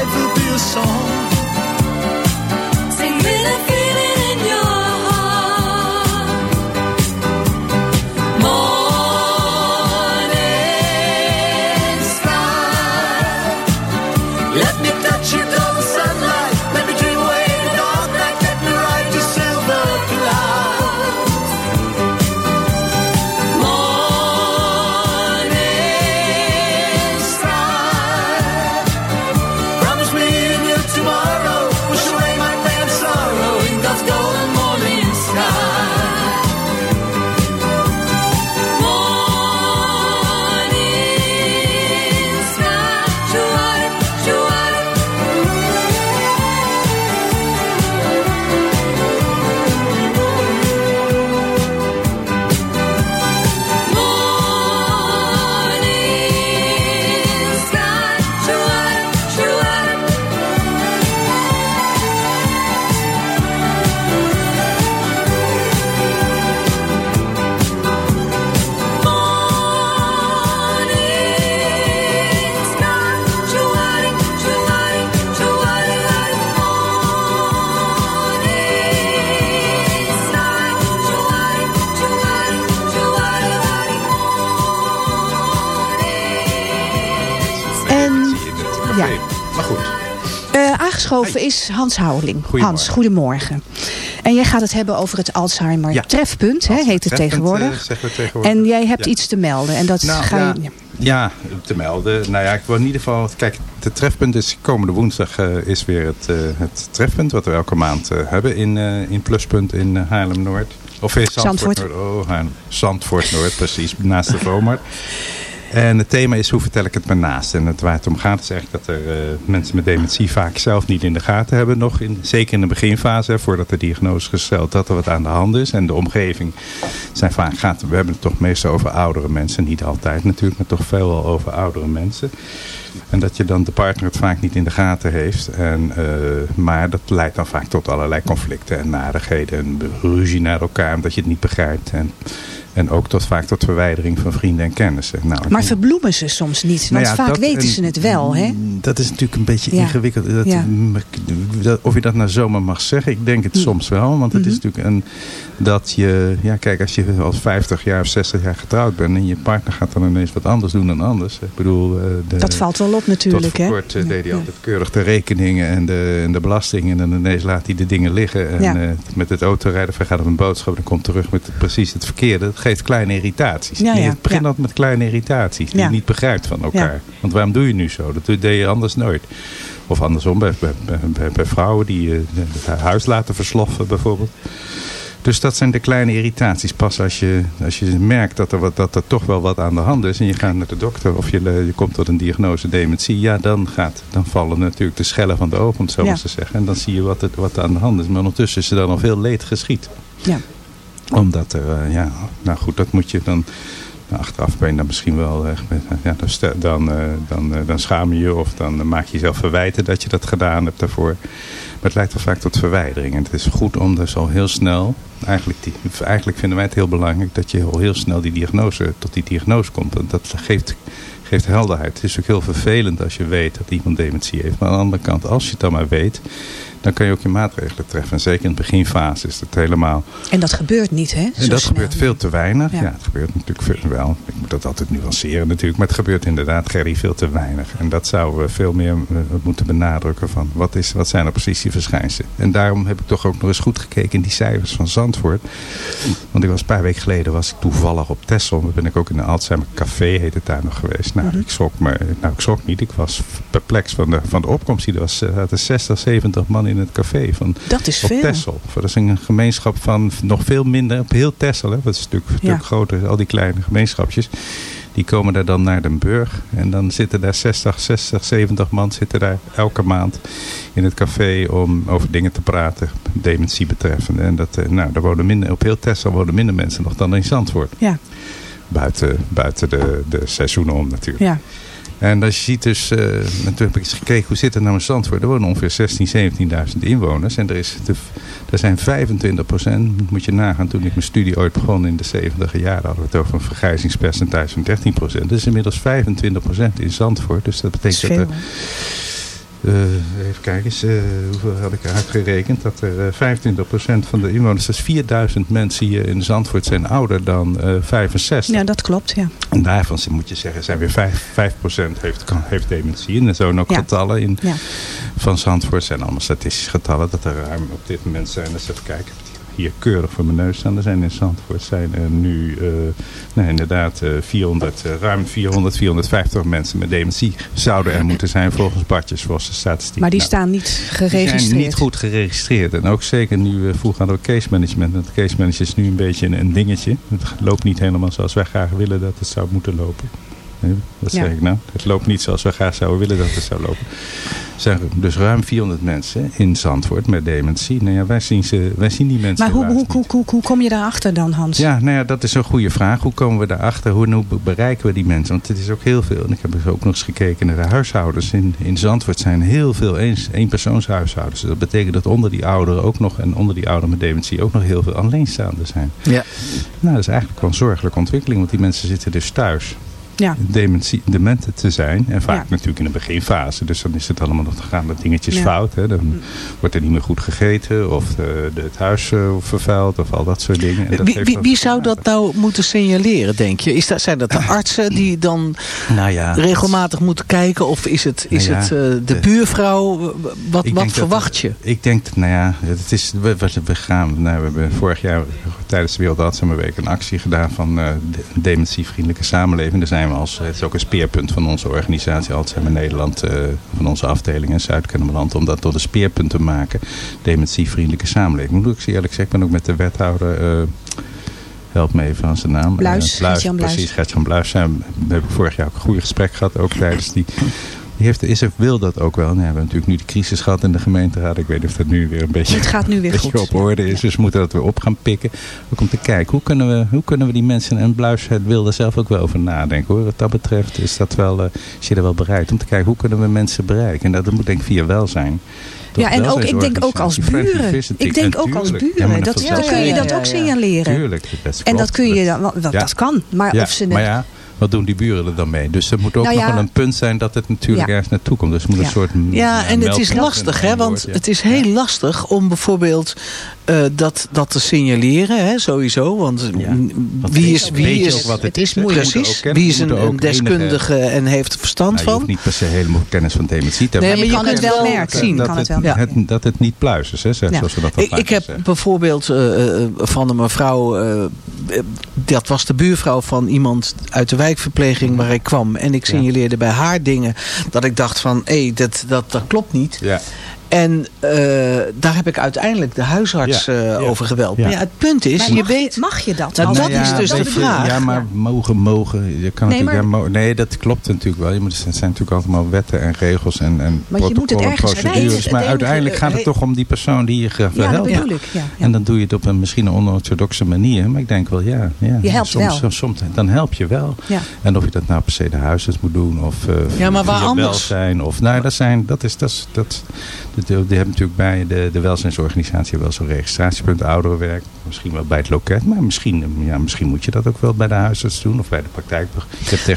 is Hans Houweling. Hans, goedemorgen. En jij gaat het hebben over het Alzheimer Ja. trefpunt, hè, heet het tegenwoordig. eh, tegenwoordig. En jij hebt Ja. iets te melden. En dat Nou, ga ja, je... ja, te melden. Nou ja, ik wil in ieder geval... Kijk, het trefpunt is komende woensdag eh, is weer het, eh, het trefpunt... wat we elke maand hebben in, in Pluspunt in Haarlem-Noord. Of in Zandvoort. Zandvoort. Noord. Oh, Haarlem. Zandvoort-Noord, precies. Naast de Vomar. En het thema is hoe vertel ik het me naast. En het, waar het om gaat is eigenlijk dat er eh, mensen met dementie vaak zelf niet in de gaten hebben. Nog in, zeker in de beginfase, voordat de diagnose is gesteld, dat er wat aan de hand is. En de omgeving zijn vaak, gaat, we hebben het toch meestal over oudere mensen. Niet altijd natuurlijk, maar toch veelal over oudere mensen. En dat je dan de partner het vaak niet in de gaten heeft. En, eh, maar dat leidt dan vaak tot allerlei conflicten en narigheden. En ruzie naar elkaar omdat je het niet begrijpt. En, en ook tot, vaak tot verwijdering van vrienden en kennissen. Nou, Maar verbloemen ze soms niet? Want nou ja, vaak weten en- ze het wel, hè? Dat is natuurlijk een beetje Ja. ingewikkeld. Dat, Ja. dat- of je dat nou zomaar mag zeggen, ik denk Hm. het soms wel. Want het is Mhm. natuurlijk een, dat je, ja kijk, als je al 50 jaar of 60 jaar getrouwd bent en je partner gaat dan ineens wat anders doen dan anders. Ik bedoel, eh, de, Dat valt wel op natuurlijk, tot voor hè? kort eh, deed hij altijd keurig de rekeningen en de, en de belastingen. En dan ineens laat hij de dingen liggen. En eh, met het autorijden, gaat op een boodschap en komt terug met precies het verkeerde. Geeft kleine irritaties. Ja, ja, begint ja. altijd met kleine irritaties die je niet begrijpt van elkaar. Want waarom doe je nu zo? Dat deed je anders nooit. Of andersom, bij, bij, bij, vrouwen die eh, het huis laten versloffen bijvoorbeeld. Dus dat zijn de kleine irritaties. Pas als je, als je merkt dat er, wat, dat er toch wel wat aan de hand is... en je gaat naar de dokter of je, eh, je komt tot een diagnose dementie... ja, dan, gaat, dan vallen natuurlijk de schellen van de ogen, om het zo Ja. te zeggen. En dan zie je wat, het, wat er aan de hand is. Maar ondertussen is er dan al veel leed geschied. Ja. Omdat er, eh, ja, nou goed, dat moet je dan... nou, achteraf ben je dan misschien wel, met- ja, dan, dan, eh, dan, eh, dan schaam je je of dan eh, maak je jezelf verwijten dat je dat gedaan hebt daarvoor. Maar het leidt wel vaak tot verwijdering. En het is goed om dus al heel snel, eigenlijk, die, eigenlijk vinden wij het heel belangrijk dat je al heel snel die diagnose, tot die diagnose komt. Want dat geeft, geeft helderheid. Het is ook heel vervelend als je weet dat iemand dementie heeft. Maar aan de andere kant, als je het dan maar weet, dan kan je ook je maatregelen treffen. En zeker in de beginfase is het helemaal... En dat gebeurt niet, hè? En dat snel. gebeurt veel te weinig. Ja. Ja. het gebeurt natuurlijk veel, wel. Ik moet dat altijd nuanceren natuurlijk. Maar het gebeurt inderdaad, Gerry, veel te weinig. En dat zouden we veel meer eh, moeten benadrukken van wat, is, wat zijn er precies die verschijnselen. En daarom heb ik toch ook nog eens goed gekeken in die cijfers van Zandvoort. Want ik was een paar weken geleden was ik toevallig op Texel. Dan ben ik ook in een Alzheimer café, heet het daar nog geweest. Nou, ik schrok me, nou ik schrok niet. Ik was perplex van de, van de opkomst. die Er was, er zaten 60, 70 man in het café van Dat is op veel. Texel. Dat is een gemeenschap van nog veel minder, op heel Texel. Hè. Dat is natuurlijk, natuurlijk groter, al die kleine gemeenschapjes. Die komen daar dan naar Den Burg. En dan zitten daar 60, 60, 70 man zitten daar elke maand in het café om over dingen te praten. Dementie betreffende. En dat, eh, nou, daar wonen minder, op heel Texel wonen minder mensen nog dan in Zandvoort. Ja, Buiten, buiten de, de seizoenen om natuurlijk. ja. En als je ziet dus, eh, en toen heb ik eens gekeken hoe zit het nou in Zandvoort. Er wonen ongeveer 16, 17.000 inwoners. En er, is de, er zijn 25 procent, moet je nagaan. Toen ik mijn studie ooit begon in de 70 jaren hadden we het over een vergrijzingspercentage van 13 procent. Dat is inmiddels 25 procent in Zandvoort. Dus dat betekent dat er, eh, even kijken eens, eh, hoeveel had ik uitgerekend? Dat er eh, 25 procent van de inwoners, dus 4000 mensen hier in Zandvoort zijn ouder dan eh 65. Ja, dat klopt, ja. En daarvan moet je zeggen, zijn weer 5, 5% heeft, heeft dementie. En er zijn ook Ja. getallen in Ja. van Zandvoort. zijn allemaal statistische getallen. Dat er ruim op dit moment zijn. Dus even kijken. Hier keurig voor mijn neus staan. Er zijn in Zandvoort zijn er nu eh, nou, inderdaad eh, 400, eh, ruim 400, 450 mensen met dementie. Zouden er moeten zijn volgens Bartjes, volgens de statistiek. Maar die Nou, staan niet die geregistreerd. zijn niet goed geregistreerd. En ook zeker nu, vroeger hadden we case management. En het case management is nu een beetje een, een dingetje. Het loopt niet helemaal zoals wij graag willen dat het zou moeten lopen. Ja. zeg ik nou? Het loopt niet zoals we graag zouden willen dat het zou lopen. Er zijn dus ruim 400 mensen in Zandvoort met dementie. Nou ja, wij zien, ze, wij zien die mensen Maar hoe, hoe, hoe, hoe, hoe kom je daarachter dan, Hans? ja, nou ja, dat is een goede vraag. Hoe komen we daarachter? Hoe, hoe bereiken we die mensen? Want het is ook heel veel. En ik heb dus ook nog eens gekeken naar de huishoudens. In, in Zandvoort zijn heel veel eens, eenpersoonshuishoudens. Dat betekent dat onder die ouderen ook nog, en onder die ouderen met dementie ook nog heel veel alleenstaanden zijn. Ja. Nou, dat is eigenlijk wel een zorgelijke ontwikkeling. Want die mensen zitten dus thuis. Ja. dementie, demente te zijn. En vaak Ja. natuurlijk in de beginfase. Dus dan is het allemaal nog gaan de dingetjes Ja. fout. Hè. Dan wordt er niet meer goed gegeten. Of de, de- het huis eh, vervuild. Of al dat soort dingen. En dat Wie, wie, zou dat nou moeten signaleren, denk je? Is dat, zijn dat de artsen die dan Nou ja, regelmatig moeten kijken? Of is het, is Nou het eh, de buurvrouw? Wat, wat dat- verwacht je? Ik denk, dat, nou ja, het is, we, gaan, nou, we hebben vorig jaar tijdens de Wereld Alzheimerweek een actie gedaan van eh, de- dementievriendelijke samenleving. Daar zijn we als, het is ook een speerpunt van onze organisatie Alzheimer Nederland, eh, van onze afdeling in Zuid-Kennemerland, om dat tot een speerpunt te maken. Dementievriendelijke samenleving. Moet ik eerlijk zeggen, ik ben ook met de wethouder, eh, help me even aan zijn naam. Bluis, Eh, Bluis. Precies, Gert-Jan Bluis. Zijn, we hebben vorig jaar ook een goede gesprek gehad, ook tijdens die... Die heeft, is, wil dat ook wel. Nou, we hebben natuurlijk nu de crisis gehad in de gemeenteraad. Ik weet niet of dat nu weer een beetje, Het gaat nu weer goed. op orde is. Dus we moeten dat weer op gaan pikken. Ook om te kijken, hoe kunnen we, hoe kunnen we die mensen... En Bluis wil er zelf ook wel over nadenken. Hoor. Wat dat betreft is, dat wel, eh, is je er wel bereid om te kijken... hoe kunnen we mensen bereiken. En dat moet denk ik via welzijn. Ja, en ook, ik denk ook als buren. Ik denk ook als buren. Dat, dan kun je dat ook signaleren. Tuurlijk, En dat kun je dan, dat, Ja. dat kan. Maar ja, of ze net, maar ja, wat doen die buren er dan mee? Dus er moet ook Nou nog wel een punt zijn dat het natuurlijk Ja. ergens naartoe komt. Dus moet een soort Ja, en het is lastig, hè? Want het is heel lastig om bijvoorbeeld eh, dat, dat te signaleren, hè? Sowieso. Want Ja. wie is, wie je is, ook wat het het is moeilijk. Je precies, wie is je een, enige- deskundige en heeft er verstand Nou, je van? hoeft niet per se helemaal kennis van dementie te Nee, maar je je kan het kunt wel merken. zien. Je dat, kan het wel het- dat het niet pluis is, hè, Ja. zoals we dat Ik, vaak ik heb zeggen. bijvoorbeeld eh, eh, van een mevrouw, eh, eh, dat was de buurvrouw van iemand uit de wijkverpleging waar ik kwam. En ik signaleerde bij haar dingen dat ik dacht van, hé, dat, dat, dat klopt niet. Ja. En eh, daar heb ik uiteindelijk de huisarts Ja, eh, ja. over geweld. Ja. Maar ja, het punt is, Maar je mag, weet... mag je dat? Nou, dan? dat is dus de vraag. Ja, maar mogen, mogen. Je kan Nee, natuurlijk, maar- ja, nee, dat klopt natuurlijk wel. Je moet, er zijn natuurlijk allemaal wetten en regels en, en Maar je moet het protocollen, ergens procedures. Maar Het uiteindelijk gaat het toch om die persoon die je graag wil Ja, dat helpen. bedoel ik. Ja, ja. En dan doe je het op een misschien een onorthodoxe manier. Maar ik denk wel, ja. ja Je helpt soms, wel. Soms, soms- dan help je wel. Ja. En of je dat nou per se de huisarts moet doen. Of eh Ja, maar waar anders? welzijn. Of, nou, dat zijn, dat is, dat is, dat, dat, die hebben natuurlijk bij de, de welzijnsorganisatie wel zo'n registratiepunt ouderenwerk. Misschien wel bij het loket. Maar misschien, ja, misschien moet je dat ook wel bij de huisarts doen. Of bij de praktijk.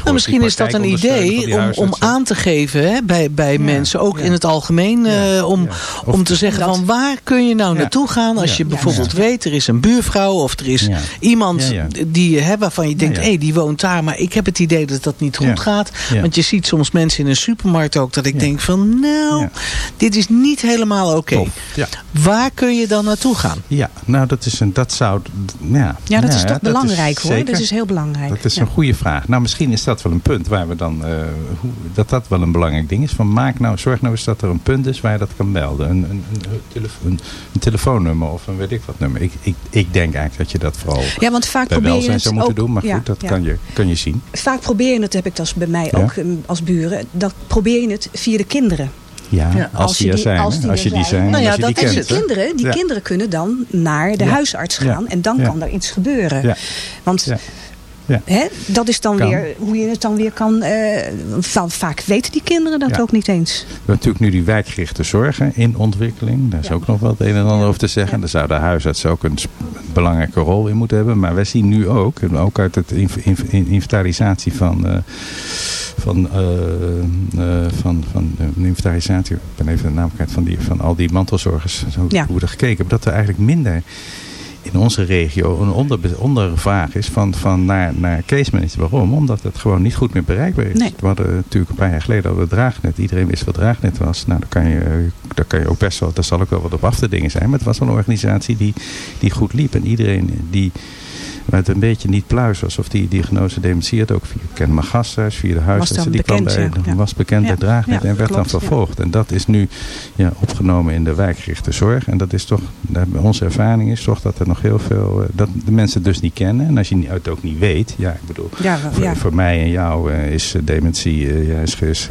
Nou, misschien is dat een idee om, om aan te geven hè, bij, bij Ja, mensen, ook ja. in het algemeen, Ja, eh, om, om te zeggen Dat- van waar kun je nou Ja. naartoe gaan als Ja. je bijvoorbeeld weet, er is een buurvrouw of er is Ja. iemand Ja, ja. die je hebt waarvan je denkt, Ja, hé, ja. die woont daar, maar ik heb het idee dat dat niet goed Ja. gaat. Ja. Want je ziet soms mensen in een supermarkt ook dat ik Ja. denk van, nou, Ja. dit is niet helemaal oké. Ja. Waar kun je dan naartoe gaan? ja, nou dat is een, dat zou, ja. Ja, dat is toch dat belangrijk hoor. zeker. Dat is heel belangrijk. Dat is Ja. een goede vraag. Nou, misschien is dat wel een punt waar we dan, eh, hoe, dat dat wel een belangrijk ding is. Van maak nou, zorg nou eens dat er een punt is waar je dat kan melden. Een, een, een, telefo- een, een telefoonnummer of een weet ik wat nummer. Ik, ik, ik denk eigenlijk dat je dat vooral Ja, want vaak bij probeer je het zou moeten ook, doen. Maar ja, goed, dat ja. kan, je, kan je zien. Vaak probeer je het, heb ik dat bij mij ook eh, als buren, dat probeer je het via de kinderen. Ja, Ja, als, die er die- zijn. als die als er je die zijn. zijn, Nou ja, als je dat die En die kinderen, die Ja. kinderen kunnen dan naar de huisarts gaan en dan kan er iets gebeuren. Ja. Want Ja. Hè, dat is dan Kan. weer hoe je het dan weer kan. va- vaak weten die kinderen dat Ja. ook niet eens. We hebben natuurlijk nu die wijkgerichte zorgen in ontwikkeling. Daar is Ja. ook nog wat een en ander over te zeggen. Daar zou de huisarts ook een belangrijke rol in moeten hebben. Maar wij zien nu ook, ook uit het inv- inv- in- inventarisatie van, eh, van, eh, eh, van, van de inventarisatie, ik ben even de naam kwijt, van, die, van al die mantelzorgers, hoe, Ja. hoe er gekeken hebben, dat er eigenlijk minder in onze regio een onder, ondervraag is van, van naar, naar case manager. Waarom? Omdat het gewoon niet goed meer bereikbaar is. Nee. We hadden natuurlijk een paar jaar geleden hadden we Draagnet. Iedereen wist wat Draagnet was. Nou, daar kan je, daar kan je ook best wel, daar zal ook wel wat op af te dingen zijn. Maar het was wel een organisatie die, die goed liep. En iedereen die waar het een beetje niet pluis was. Of die diagnose dementie had ook via Kennemer Gasthuis, via de huisartsen. Die kwam bekend, bij, ja. Ja. was bekend bij Ja. Draagnet en werd klopt, dan vervolgd. En dat is nu ja, opgenomen in de wijkgerichte zorg. En dat is toch, onze ervaring is toch dat er nog heel veel, eh, dat de mensen het dus niet kennen. En als je niet- het ook niet weet, ja, ik bedoel, Ja, voor, mij en jou eh, is eh, dementie, ja, is, is,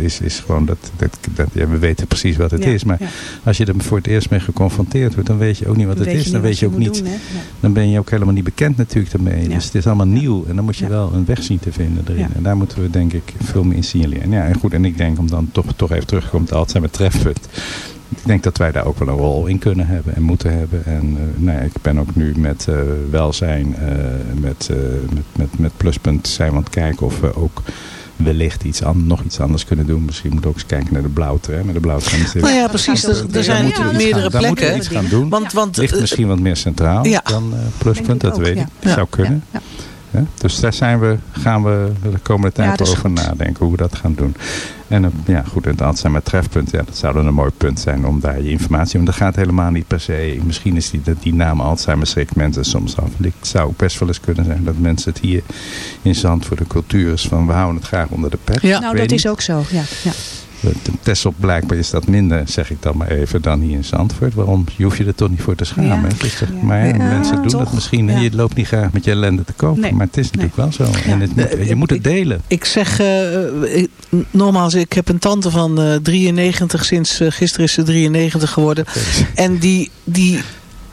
is, is gewoon dat, dat, dat ja, we weten precies wat het is. Maar als je er voor het eerst mee geconfronteerd wordt, dan weet je ook niet wat het is. Dan weet je ook niet, doen, dan ben je ook helemaal niet bekend natuurlijk daarmee. Dus het is allemaal nieuw en dan moet je wel een weg zien te vinden erin. En daar moeten we denk ik veel meer in signaleren. Ja, en goed, en ik denk om dan toch, toch even terug te komen op het Alzheimer trefpunt. ik denk dat wij daar ook wel een rol in kunnen hebben en moeten hebben. En eh, nou ja, ik ben ook nu met eh, welzijn, eh, met, met, met, met pluspunt zijn we aan het kijken of we ook wellicht iets an- nog iets anders kunnen doen. Misschien moeten we ook eens kijken naar de blauwtrein. Maar de blauwtrein is Nou ja, precies. Er, er zijn moeten we iets meerdere gaan- daar moeten we plekken. iets gaan doen. Want, want Ligt eh, misschien wat meer centraal Ja. dan eh, pluspunt, dat ook, weet ja. ik. Ja. Zou kunnen. Ja, dus daar zijn we, gaan we de komende tijd over goed. nadenken hoe we dat gaan doen. En eh, ja, goed, het zijn met trefpunt. Ja, dat zou dan een mooi punt zijn om daar je informatie... Want dat gaat helemaal niet per se... Misschien is die, die naam Alzheimer schrikt mensen soms af. Het zou ook best wel eens kunnen zijn dat mensen het hier in Zandvoort de cultuur is van... we houden het graag onder de pet. Ja. Nou, Weet dat niet. is ook zo. Ja, ja. Tessel blijkbaar is dat minder, zeg ik dan maar even, dan hier in Zandvoort. Waarom? Je hoeft je er toch niet voor te schamen. Ja. Het is toch- Ja. Maar ja, mensen doen toch. dat misschien. Ja. Je loopt niet graag met je ellende te kopen. Nee. Maar het is natuurlijk wel zo. En het moet- je moet het delen. Ik zeg, eh, ik- nogmaals, ik heb een tante van eh, 93, sinds eh, gisteren is ze 93 geworden. En die, die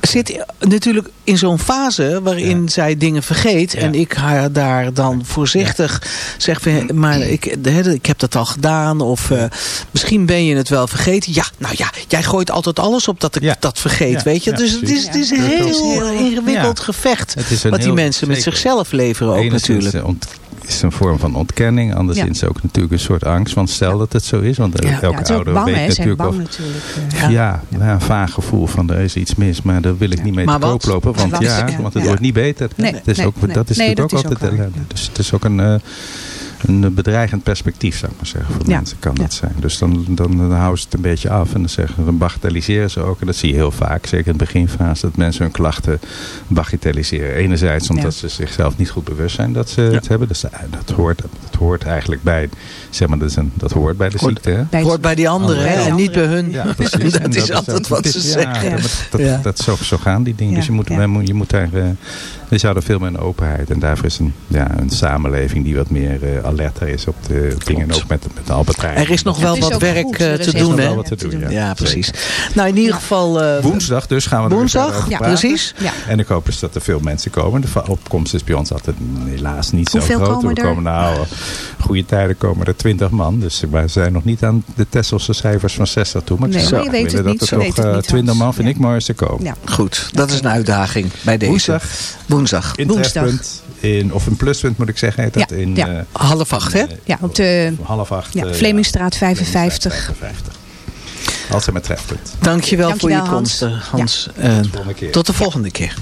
zit natuurlijk in zo'n fase waarin zij dingen vergeet. Ja. En ik haar daar dan voorzichtig zeg van, maar ik, ik heb dat al gedaan. Of eh, misschien ben je het wel vergeten. Ja, nou ja, jij gooit altijd alles op dat ik Ja. dat vergeet, Ja, weet je. ja, dus het is, het is een heel Ja. ingewikkeld Ja. gevecht. Wat die mensen met zichzelf leveren ook natuurlijk. Is een vorm van ontkenning. Anderszins ook natuurlijk een soort angst. Want stel dat het zo is. Want Ja. elke ja, ouder bang, weet natuurlijk bang natuurlijk. eh. Ja. Ja, ja, een vaag gevoel van er is iets mis, maar daar wil ik niet mee Maar te koop lopen. Want ja, want het Ja. wordt niet beter. Nee, het is nee, ook, nee. Dat is Nee, natuurlijk dat ook is altijd. Dus het is ook een, eh, een bedreigend perspectief, zou ik maar zeggen. Voor Ja. mensen kan Ja. dat zijn. Dus dan, dan, dan houden ze het een beetje af. En dan, zeggen, dan bagatelliseren ze ook. En dat zie je heel vaak, zeker in de beginfase, dat mensen hun klachten bagatelliseren. Enerzijds omdat Ja. ze zichzelf niet goed bewust zijn dat ze het hebben. Dus, eh, dat, hoort, dat hoort eigenlijk bij, zeg maar, dat, is een, dat hoort bij de Hoort- ziekte. Hè? Bij Hoort bij die anderen Andere hè, en niet bij hun. Ja, precies. En dat is altijd wat ze zeggen. Ja, Ja. Dat, dat, dat, zo, zo gaan die dingen. Ja, Dus je moet, je moet daar, we zouden veel meer een openheid. En daarvoor is een, ja, een samenleving die wat meer eh, alerter is op de op dingen. En ook met, met de Albert Heijn. Er is nog wel wat werk eh, Er te doen, nog hè? wel wat te doen, ja. Ja, precies. Nou, in ieder geval... eh, Woensdag dus gaan we er Woensdag, ja, precies. Ja. En ik hoop dus dat er veel mensen komen. De opkomst is bij ons altijd helaas niet zo Hoeveel groot. komen we er? komen nou, goede tijden komen er 20 man. Dus we zijn nog niet aan de Tesselse cijfers van 60 toe. Maar Nee, je weet willen het dat niet, er zo toch weet het eh, niet, 20 man vind ik mooi als er komen. Ja. Goed, dat is een uitdaging bij deze. Woensdag Woensdag. in Woensdag. In, of een pluspunt moet ik zeggen, heet dat Ja, in ja. eh, Half acht, hè? Ja, op de half acht. ja, eh, Vlemingstraat ja, 55. 55. Altijd met trefpunt. Dankjewel, voor je Dankjewel, komst, Hans. eh, Hans. Eh, keer. tot de volgende keer.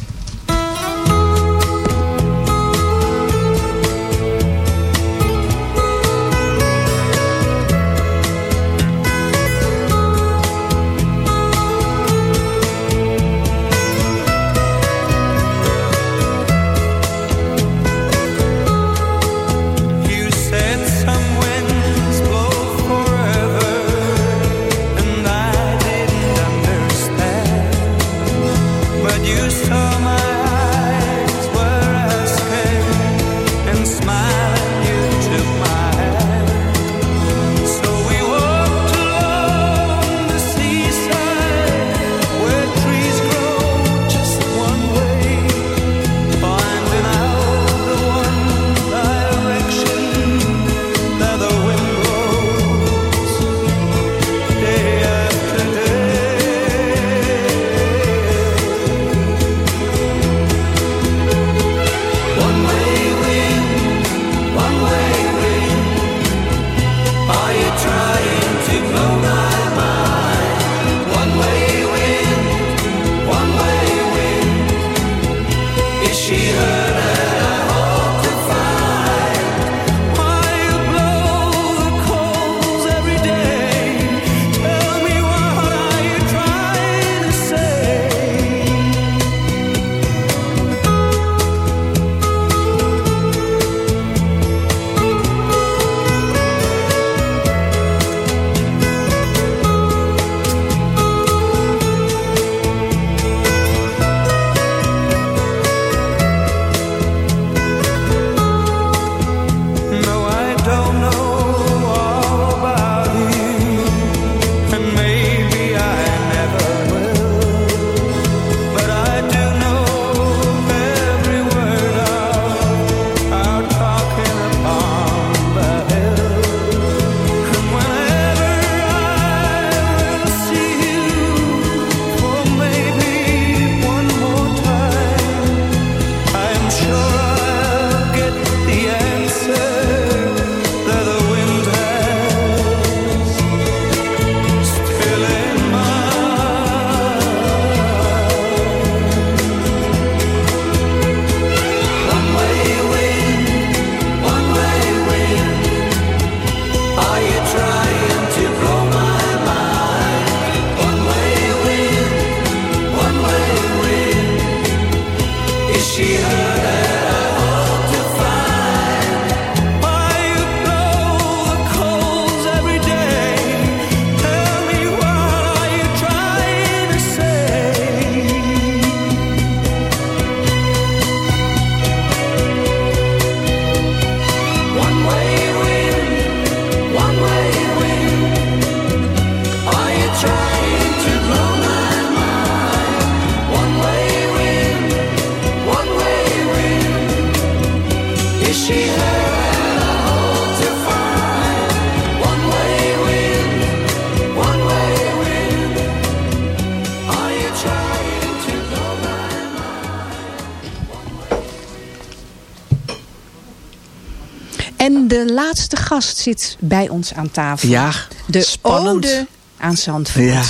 Gast zit bij ons aan tafel. Ja, de spannend. ode aan Zandvoort. Ja.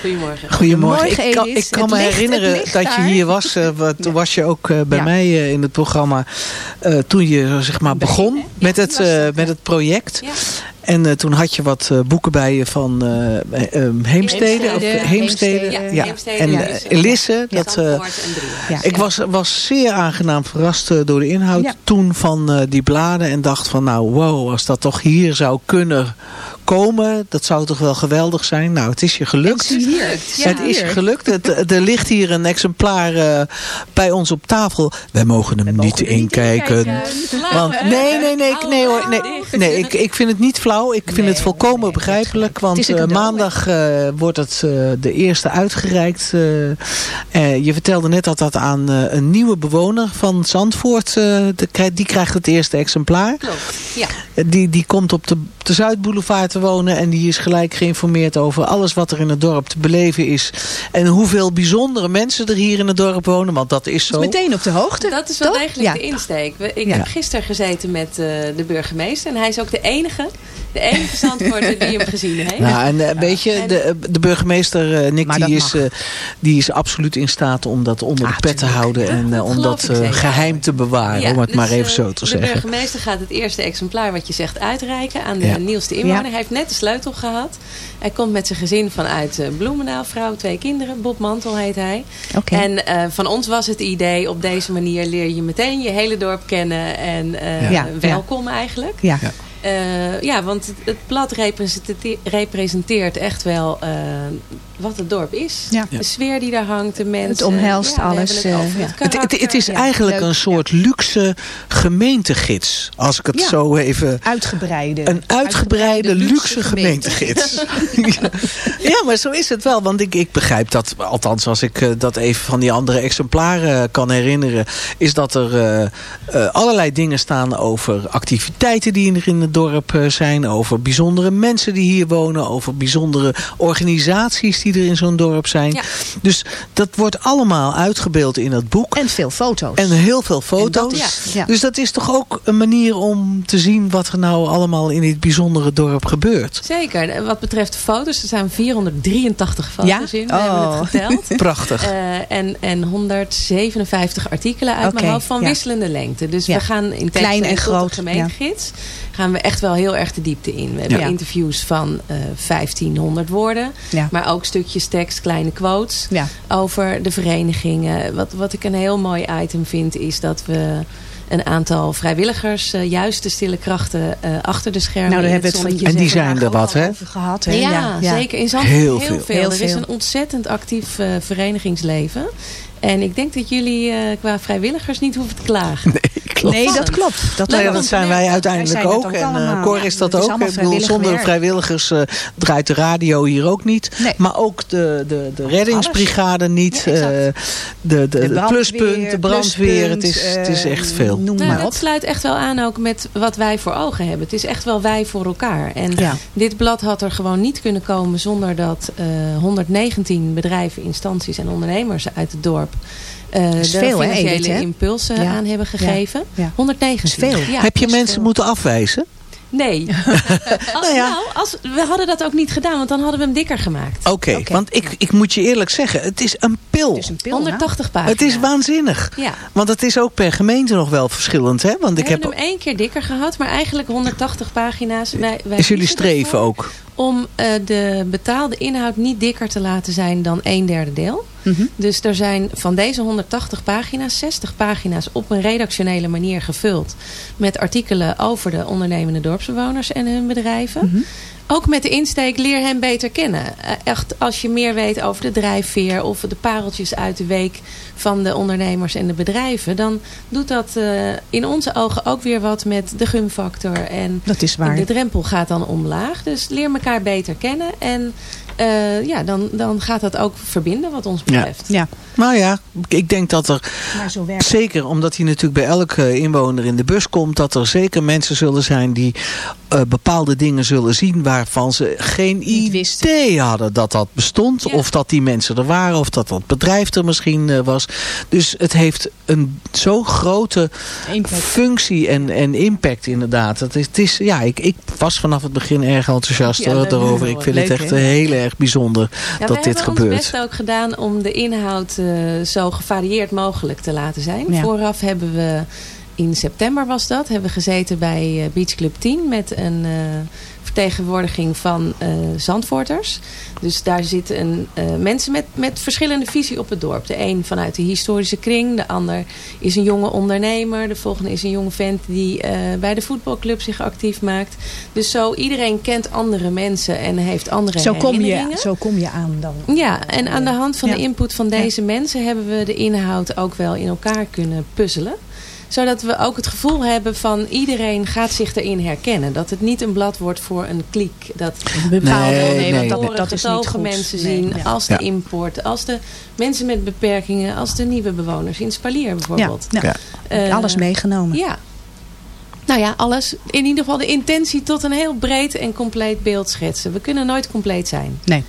Goedemorgen. Goedemorgen. Ik kan, ik me licht- herinneren dat je hier was. eh, wat- Toen was je ook eh, bij Ja. mij eh, in het programma. eh, toen je zeg maar begon met, het, eh, met het project. En eh, toen had je wat eh, boeken bij je van eh eh, ehm, Heemstede. Of, Heemstede, Heemstede. Heemstede, Ja. Heemstede, En ja. Elisse. Dat, eh, ik was, was zeer aangenaam verrast door de inhoud Ja. toen van eh, die bladen. En dacht van nou wow, als dat toch hier zou kunnen komen. Dat zou toch wel geweldig zijn. Nou, het is je gelukt. Ja, het is je gelukt. Het, er ligt hier een exemplaar eh, bij ons op tafel. Wij mogen hem niet inkijken. Want, nee, nee, nee, ik- nee hoor. Nee, nee ik, ik vind het niet flauw. Ik vind het volkomen begrijpelijk. Want eh, maandag eh, wordt het eh, de eerste uitgereikt. eh. Eh, je vertelde net dat dat aan eh, een nieuwe bewoner van Zandvoort. eh, de, die krijgt het eerste exemplaar. Klopt, ja. Die, die komt op de, de Zuidboulevard te wonen. En die is gelijk geïnformeerd over alles wat er in het dorp te beleven is. En hoeveel bijzondere mensen er hier in het dorp wonen. Want dat is zo. Dus meteen op de hoogte. Dat is wel Ja. de insteek. Ik Ja. heb gisteren gezeten met eh, de burgemeester. En hij is ook de enige, de enige zandvoorter die hem gezien heeft. Nou, en eh, weet je, de, de burgemeester eh, Nick, Maar die dat is, eh, die is absoluut in staat om dat onder de pet te houden. En eh, om dat eh, geheim te bewaren, Ja, om het dus, maar even eh, zo te De zeggen. burgemeester gaat het eerste exemplaar wat je zegt uitreiken aan de Ja. nieuwste inwoner. Ja. Hij heeft net de sleutel gehad. Hij komt met zijn gezin vanuit eh, Bloemendaal. Vrouw, twee kinderen. Bob Mantel heet hij. Oké. En eh, van ons was het idee, op deze manier leer je meteen je hele dorp kennen. En eh, Ja. welkom eigenlijk. Ja. Eh, ja, want het, het blad represente- representeert echt wel wat het dorp is. Ja. De sfeer die daar hangt, de mensen. Het omhelst Ja, we alles, het eh, over het Het, het, het is eigenlijk leuk, een soort luxe gemeentegids. Als ik het Ja. zo even... Uitgebreide. Een uitgebreide luxe gemeentegids. ja, maar zo is het wel. Want ik, ik begrijp dat, althans als ik eh, dat even van die andere exemplaren kan herinneren... is dat er eh, eh, allerlei dingen staan over activiteiten die er in het dorp eh, zijn... over bijzondere mensen die hier wonen... over bijzondere organisaties die er in zo'n dorp zijn. Ja. Dus dat wordt allemaal uitgebeeld in dat boek. En veel foto's. En heel veel dat foto's. is- ja. Dus dat is toch ook een manier om te zien wat er nou allemaal in dit bijzondere dorp gebeurt. Zeker. En Wat betreft de foto's, er staan 483 foto's Ja? in. We hebben Oh. het geteld. Prachtig. Eh, en, en 157 artikelen uit Oké, mijn hoofd van ja. wisselende lengte. Dus Ja. we gaan in Klein en tot groot, gemeentegids gaan we echt wel heel erg de diepte in. We hebben Ja. interviews van eh 1500 woorden. Ja. Maar ook stukjes tekst, kleine quotes Ja. over de verenigingen. Wat, wat ik een heel mooi item vind is dat we een aantal vrijwilligers, eh, juist de stille krachten eh, achter de schermen. Nou, daar hebben we En die zijn er wat, hè? over gehad. Hè? Ja, zeker. In Zandvoort Heel heel, veel. veel. Heel er is een ontzettend actief eh, verenigingsleven. En ik denk dat jullie eh, qua vrijwilligers niet hoeven te klagen. Nee, dat klopt. Dat, Nou ja, klopt. dat zijn wij uiteindelijk Wij zijn ook. dat ook En eh, allemaal. Cor is dat is ook. Ik bedoel, zonder werk. vrijwilligers eh, draait de radio hier ook niet. Nee. Maar ook de, de, de reddingsbrigade niet. Ja, eh, de, de, pluspunt, de brandweer. Het is, het is echt eh, veel. Noem Nou, maar dat op. sluit echt wel aan ook met wat wij voor ogen hebben. Het is echt wel wij voor elkaar. En Ja. dit blad had er gewoon niet kunnen komen zonder dat eh, 119 bedrijven, instanties en ondernemers uit het dorp eh is de veel, hè, financiële Edith, hè? impulsen Ja. aan hebben gegeven. Ja. 119. Dat is veel. Ja, Heb je mensen veel. moeten afwijzen? Nee. Als- Nou ja. Nou, als, we hadden dat ook niet gedaan, want dan hadden we hem dikker gemaakt. Oké, want ik, ik moet je eerlijk zeggen. Het is een pil. Het is een pil, 180 pagina's. Het is waanzinnig. Ja. Want het is ook per gemeente nog wel verschillend. Hè? Want We ik heb, hebben hem één keer dikker gehad, maar eigenlijk 180 pagina's. Wij, wij is jullie streven ervoor ook? Om eh, de betaalde inhoud niet dikker te laten zijn dan een derde deel. Mhm. Dus er zijn van deze 180 pagina's, 60 pagina's op een redactionele manier gevuld. Met artikelen over de ondernemende dorpsbewoners en hun bedrijven. Mhm. Ook met de insteek leer hen beter kennen. Eh, Echt als je meer weet over de drijfveer of de pareltjes uit de week van de ondernemers en de bedrijven. Dan doet dat eh, in onze ogen ook weer wat met de gumfactor. En Dat is waar. de drempel gaat dan omlaag. Dus leer elkaar beter kennen. En eh, ja, dan, dan gaat dat ook verbinden wat ons betreft. Ja. Nou ja, ik denk dat er Maar zo werkt het. zeker, omdat hij natuurlijk bij elke inwoner in de bus komt, dat er zeker mensen zullen zijn die eh, bepaalde dingen zullen zien waarvan ze geen idee hadden dat dat bestond. Of dat die mensen er waren, of dat dat bedrijf er misschien eh, was. Dus het heeft een zo grote functie en, en impact inderdaad. Het is, het is, ja, ik, ik was vanaf het begin erg enthousiast Ja, daarover. Ik vind Leuk, het echt eh, heel erg bijzonder Ja, dat dit hebben gebeurt. ons best ook gedaan om de inhoud eh, zo gevarieerd mogelijk te laten zijn. Vooraf hebben we, in september was dat, hebben we gezeten bij eh, Beach Club 10 met een eh, vertegenwoordiging van eh Zandvoorters. Dus daar zitten een, mensen met, met verschillende visie op het dorp. De een vanuit de historische kring, de ander is een jonge ondernemer. De volgende is een jonge vent die bij de voetbalclub zich actief maakt. Dus zo iedereen kent andere mensen en heeft andere Zo kom, je, zo kom je aan dan. Ja, en aan de hand van Ja. de input van deze mensen hebben we de inhoud ook wel in elkaar kunnen puzzelen. Zodat we ook het gevoel hebben van iedereen gaat zich erin herkennen. Dat het niet een blad wordt voor een kliek. Dat bepaalde Nee, nee, nee, dat, dat is niet goed. mensen Nee, zien. ja. Als de Ja. import, als de mensen met beperkingen, als de nieuwe bewoners in Spalier bijvoorbeeld. Ja, ja. Eh, Alles meegenomen. Ja. Nou ja, alles. In ieder geval de intentie tot een heel breed en compleet beeld schetsen. We kunnen nooit compleet zijn. Nee.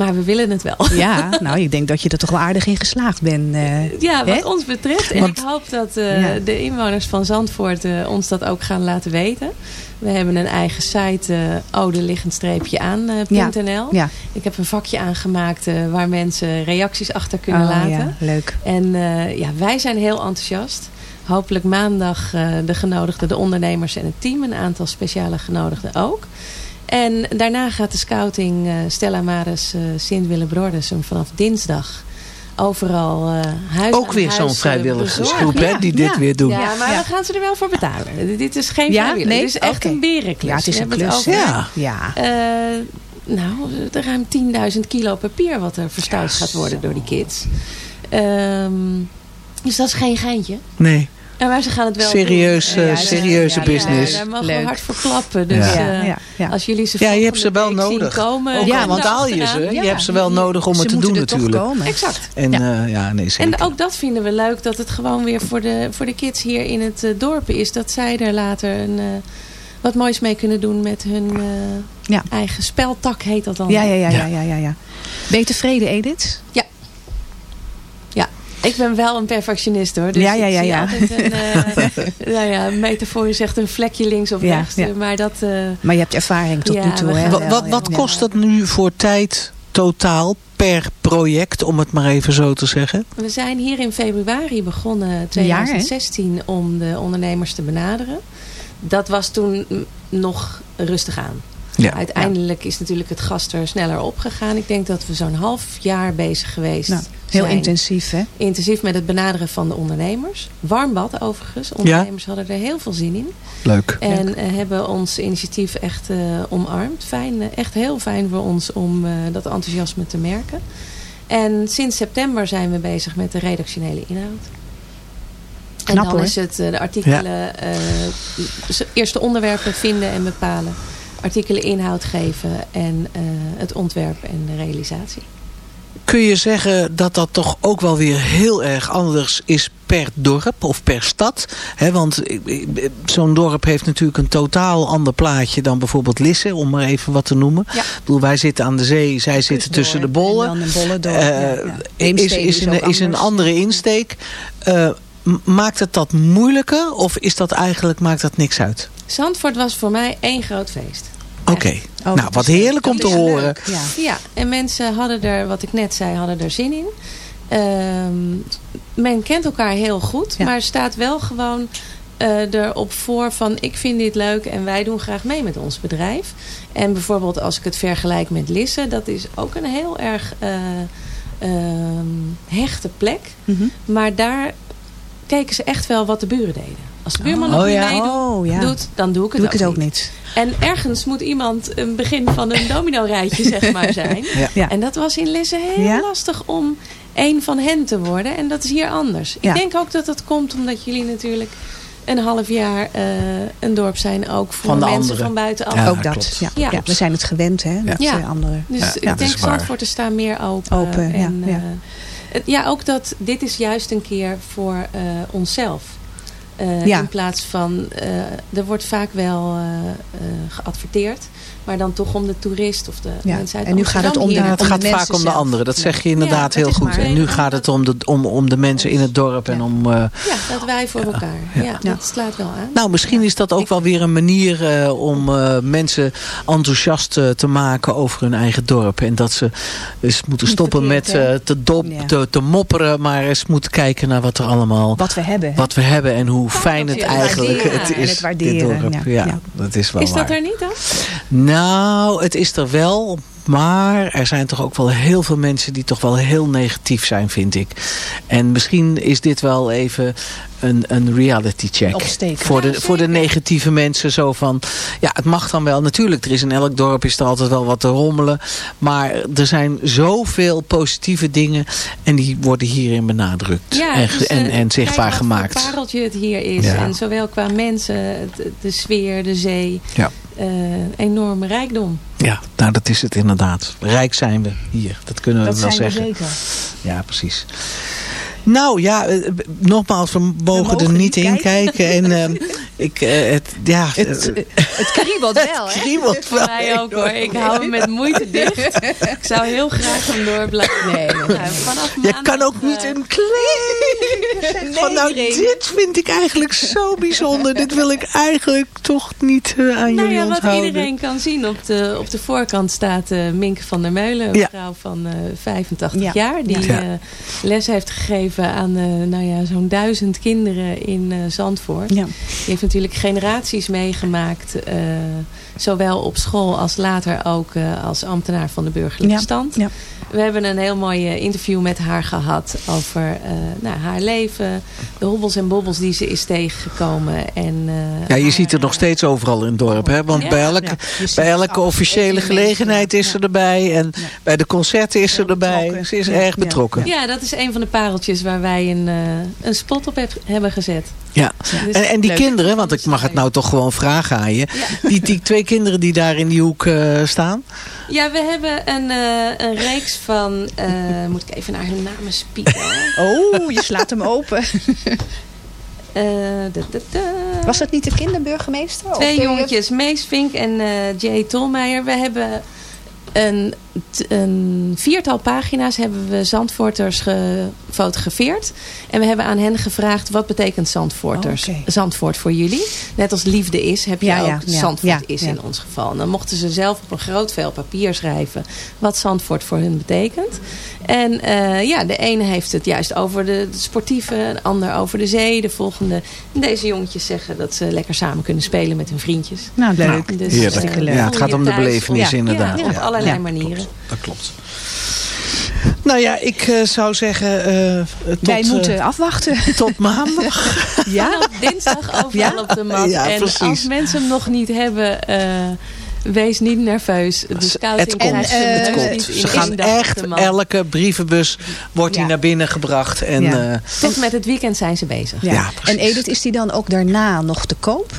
Maar we willen het wel. Ja, nou, ik denk dat je er toch wel aardig in geslaagd bent. eh. Ja, wat Hè? ons betreft. En Want- ik hoop dat eh, Ja. de inwoners van Zandvoort eh, ons dat ook gaan laten weten. We hebben een eigen site, uh, ode-aan.nl. Ja. Ik heb een vakje aangemaakt waar mensen reacties achter kunnen Oh, laten. ja, leuk. En ja, wij zijn heel enthousiast. Hopelijk maandag de genodigden, de ondernemers en het team. Een aantal speciale genodigden ook. En daarna gaat de scouting eh, Stella Maris uh, Sint Willebroorders vanaf dinsdag overal uh, huis Ook weer zo'n vrijwilligersgroep hè, die dit ja. weer doen. Ja, maar Ja. we gaan ze er wel voor betalen. Dit is geen Ja? vrijwillig. Nee? Dit is echt een berenklus. Ja, het is een klus. over, Ja. Ja. eh, nou, ruim 10.000 kilo papier wat er verstuisd gaat worden door die kids. Ehm, dus dat is geen geintje. Nee. En maar ze gaan het wel Serieus, doen. eh, serieuze ja, business. Ja, daar mogen Leuk. we hard voor klappen. Dus Ja. eh, Ja, ja. als jullie ze Ja, je hebt ze wel nodig. zien komen. Ook ja, want haal je ze, je hebt ze wel nodig om Ze het te doen er toch natuurlijk. komen. Exact. En Ja. ja, nee zeker. En ook dat vinden we leuk, dat het gewoon weer voor de, voor de kids hier in het eh, dorp is. Dat zij er later een, eh, wat moois mee kunnen doen met hun eh, Ja. eigen speltak, heet dat dan. Ja, ja, ja, ja, ja, ja, ja. Ben je tevreden, Edith? Ja. Ja. Ik ben wel een perfectionist hoor. Dus Ja, ja, ik ja, zie ja. altijd een, eh, nou ja, metafoor je zegt een vlekje links of Ja, rechts. ja. Maar dat... eh, Maar je hebt ervaring tot Ja, nu toe. hè? wel, wat, ja. wat Ja. kost dat nu voor tijd totaal per project, om het maar even zo te zeggen? We zijn hier in februari begonnen, jaar, hè? 2016, om de ondernemers te benaderen. Dat was toen nog rustig aan. Ja. Uiteindelijk is natuurlijk het gas er sneller opgegaan. Ik denk dat we zo'n half jaar bezig geweest Nou, heel zijn. intensief, hè? Intensief met het benaderen van de ondernemers. Warm bad overigens. Ondernemers hadden er heel veel zin in. Leuk. En eh, hebben ons initiatief echt eh, omarmd. Fijn, eh, echt heel fijn voor ons om eh, dat enthousiasme te merken. En sinds september zijn we bezig met de redactionele inhoud. En dan hoor. is het de artikelen, eh, s- eerst de onderwerpen vinden en bepalen. Artikelen inhoud geven en eh, het ontwerp en de realisatie. Kun je zeggen dat dat toch ook wel weer heel erg anders is per dorp of per stad? Want zo'n dorp heeft natuurlijk een totaal ander plaatje dan bijvoorbeeld Lisse, om maar even wat te noemen. Ja. Ik bedoel, wij zitten aan de zee, zij zitten tussen de bollen. En dan een bollendorp. Eh, ja, ja. is, Heemstede is, een, is een andere insteek. Eh, maakt het dat moeilijker of is dat eigenlijk, maakt dat niks uit? Zandvoort was voor mij één groot feest. Oké, Oh, nou wat heerlijk om te horen. Ja. Ja, en mensen hadden er, wat ik net zei, hadden er zin in. Ehm, men kent elkaar heel goed, Ja. maar staat wel gewoon eh, erop voor van ik vind dit leuk en wij doen graag mee met ons bedrijf. En bijvoorbeeld als ik het vergelijk met Lisse, dat is ook een heel erg eh, ehm, hechte plek. Mhm. Maar daar keken ze echt wel wat de buren deden. Als de buurman nog Oh, niet ja. meedoet, Oh, ja. doet, dan doe ik het, Doe ik ook, het ook niet. niet. En ergens moet iemand een begin van een domino-rijtje zeg maar zijn. Ja. Ja. En dat was in Lisse heel Ja? lastig om een van hen te worden. En dat is hier anders. Ja. Ik denk ook dat dat komt omdat jullie natuurlijk een half jaar eh, een dorp zijn. Ook voor Van de mensen anderen. van buitenaf. Ja, ook dat. Ja. Ja. Ja, we zijn het gewend, hè? Dat Ja. eh, anderen. Dus Ja, ik denk. Zandvoort staan meer open. Open, ja, en, ja. Ja, ook dat dit is juist een keer voor eh, onszelf. Eh, Ja. In plaats van, eh, er wordt vaak wel eh, geadverteerd. Maar dan toch om de toerist of de Ja. mensen uit En nu gaat het om de- het om gaat vaak om de anderen. Dat zeg je inderdaad Ja, heel goed. En nu gaat het om de, om, om de mensen in het dorp en om... Ja, dat wij voor elkaar. Ja, dat slaat wel aan. Nou, misschien is dat ook wel weer een manier om mensen enthousiast te maken over hun eigen dorp. En dat ze eens moeten stoppen met te, dop, te, te mopperen, maar eens moeten kijken naar wat er allemaal Wat we hebben. hè? wat we hebben en hoe fijn het eigenlijk het is. het waarderen, dit dorp. ja. Dat is wel Is dat er niet dan? Nou, het is er wel. Maar er zijn toch ook wel heel veel mensen die toch wel heel negatief zijn, vind ik. En misschien is dit wel even een, een reality check. Opsteken. Voor, de, voor de negatieve mensen. Zo van, ja, het mag dan wel. Natuurlijk, er is in elk dorp is er altijd wel wat te rommelen. Maar er zijn zoveel positieve dingen. En die worden hierin benadrukt. en, dus, en, eh, en zichtbaar gemaakt. pareltje het hier is. Ja. En zowel qua mensen, het- de sfeer, de zee. Ja. Eh, enorme rijkdom. Ja, nou dat is het inderdaad. Rijk zijn we hier. Dat kunnen we Dat wel zijn we zeggen. zeker. Ja, precies. Nou ja, eh, eh, nogmaals, we mogen, mogen er niet niet in kijken. kijken. En ehm, ik, eh, het, ja, Het, het kriebelt wel, hè? kriebelt Voor wel mij ook hoor. Ik hou hem met moeite dicht. Ik zou heel graag hem door blijven. Nee, vanaf Je maandag, kan ook niet een klein... Van nou, dit vind ik eigenlijk zo bijzonder. Dit wil ik eigenlijk toch niet eh, aan Nou jullie ja, wat iedereen kan zien. Op de, op de voorkant staat eh Minke van der Meulen. Een Ja. vrouw van eh 85 Ja. jaar. Die Ja. eh, les heeft gegeven aan eh, nou ja, zo'n duizend kinderen in eh, Zandvoort. Ja. Die heeft natuurlijk generaties meegemaakt. Zowel op school als later ook eh, als ambtenaar van de burgerlijke Ja. stand. Ja. We hebben een heel mooi eh, interview met haar gehad over eh, nou, haar leven. De hobbels en bobbels die ze is tegengekomen. En, eh, Ja, je haar- ziet het nog steeds overal in het dorp. Hè? Want Ja. bij elke, Ja, bij elke officiële gelegenheid is ja. ze erbij. En Ja. bij de concerten is ze erbij. betrokken. Ze is Ja, erg ja, betrokken. Ja. Ja, dat is een van de pareltjes waar wij een, eh, een spot op heb- hebben gezet. Dus En, en die leuk. kinderen, want ik mag het nou toch gewoon vragen aan je. Die, die twee kinderen die daar in die hoek eh, staan. Ja, we hebben een, eh, een reeks van... eh, moet ik even naar hun namen spieken. Oh, je slaat hem open. Eh, da, da, da. Was dat niet de kinderburgemeester? Twee jongetjes, Mees Vink en eh, Jay Tolmeijer. We hebben een, een viertal pagina's hebben we Zandvoorters gefotografeerd. En we hebben aan hen gevraagd, wat betekent Zandvoorters? Oh. Zandvoort voor jullie? Net als liefde is, heb je Ja, ook ja, Zandvoort ja, is ja. in ons geval. En dan mochten ze zelf op een groot vel papier schrijven wat Zandvoort voor hun betekent. En eh, ja, de ene heeft het juist over de, de sportieve, de ander over de zee, de volgende. En deze jongetjes zeggen dat ze lekker samen kunnen spelen met hun vriendjes. Nou, leuk. Dus, Heerlijk. hartstikke leuk. Ja, het gaat om de belevenis inderdaad. Ja, op allerlei Ja, manieren. Dat klopt. Nou ja, ik eh, zou zeggen... eh, tot, Wij eh, moeten afwachten. tot maandag. Ja? Vanaf dinsdag overal Ja? op de mat. Ja, en precies. als mensen hem nog niet hebben, eh, wees niet nerveus. De scouting het komt. En, het komt. in Ze gaan op echt, elke brievenbus wordt hier Ja. naar binnen gebracht. En, Ja. eh, Tot met het weekend zijn ze bezig. Ja. Ja, precies. en Edith, is die dan ook daarna nog te koop?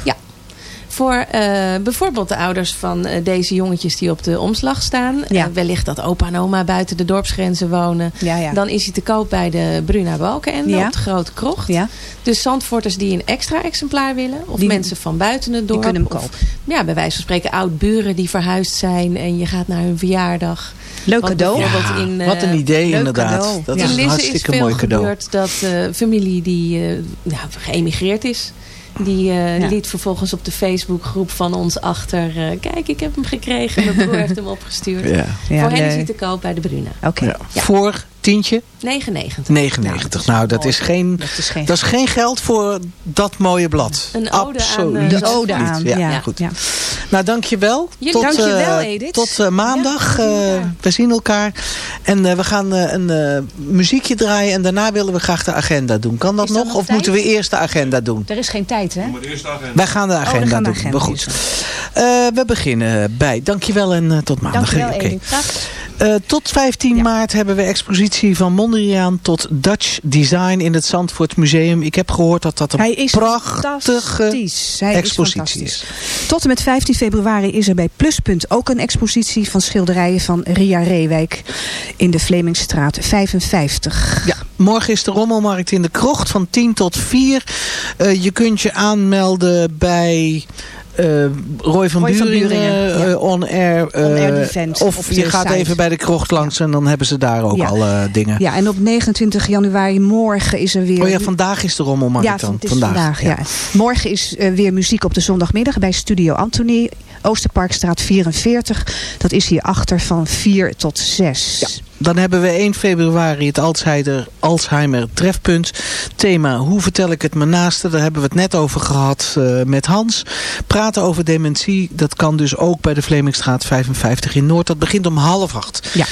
Voor eh, bijvoorbeeld de ouders van eh, deze jongetjes die op de omslag staan. Ja. Eh, wellicht dat opa en oma buiten de dorpsgrenzen wonen. Ja, ja. Dan is hij te koop bij de Bruna Balkenende Ja. op de Grote Krocht. ja. Dus Zandvoorters die een extra exemplaar willen. Of Die- mensen van buiten het Die dorp. kunnen hem kopen. ja, bij wijze van spreken oud-buren die verhuisd zijn. En je gaat naar hun verjaardag. Leuk cadeau. in, eh, wat een idee inderdaad. cadeau. Dat Ja. is een is hartstikke veel mooi cadeau. gebeurd dat eh, familie die eh, nou, geëmigreerd is. Die eh, Ja. liet vervolgens op de Facebookgroep van ons achter. eh, kijk, ik heb hem gekregen. Mijn broer heeft hem opgestuurd. Ja. Ja, Voor hen is hij te koop bij de Bruna. Oké. Ja. Ja. Voor Tientje? 99. 99. Nou, dat, is geen, dat, is geen, is geen geld voor dat mooie blad. Een ode Absoluut. aan, De ode aan, Ja, ja. goed. Ja. Nou, dankjewel. Jullie tot, dankjewel, eh, Edith. Tot eh, maandag. Eh, we zien elkaar. En eh, we gaan eh, een eh, muziekje draaien. En daarna willen we graag de agenda doen. Kan dat nog? nog Of moeten we eerst de agenda doen? Er is geen tijd, hè? Wij gaan de agenda gaan de doen. agenda Maar goed. Eh, we beginnen bij. Dankjewel en eh, tot maandag. Dankjewel, Oké. Edith. Eh, tot 15 maart hebben we expositie van Mondriaan tot Dutch Design in het Zandvoort Museum. Ik heb gehoord dat dat een Hij is prachtige. Hij expositie is. Tot en met 15 februari is er bij Pluspunt ook een expositie van schilderijen van Ria Reewijk in de Vlemingstraat 55. Ja, morgen is de rommelmarkt in de krocht van 10 tot 4. Eh, je kunt je aanmelden bij... eh, Roy van Roy van Buringen, ja. eh, on air. eh, event of je gaat site. even bij de krocht langs en dan hebben ze daar ook Ja. alle dingen. Ja, en op 29 januari morgen is er weer... Oh ja, vandaag is de rommelmarkt Ja, dan. vandaag. ja. Morgen is weer muziek op de zondagmiddag bij Studio Anthony. Oosterparkstraat 44. Dat is hier achter van 4 tot 6. Dan hebben we 1 februari het Alzheimer, Alzheimer trefpunt. Thema Hoe vertel ik het mijn naaste? Daar hebben we het net over gehad eh, met Hans. Praten over dementie, dat kan dus ook bij de Vlemingstraat 55 in Noord. Dat begint om half acht. Ja.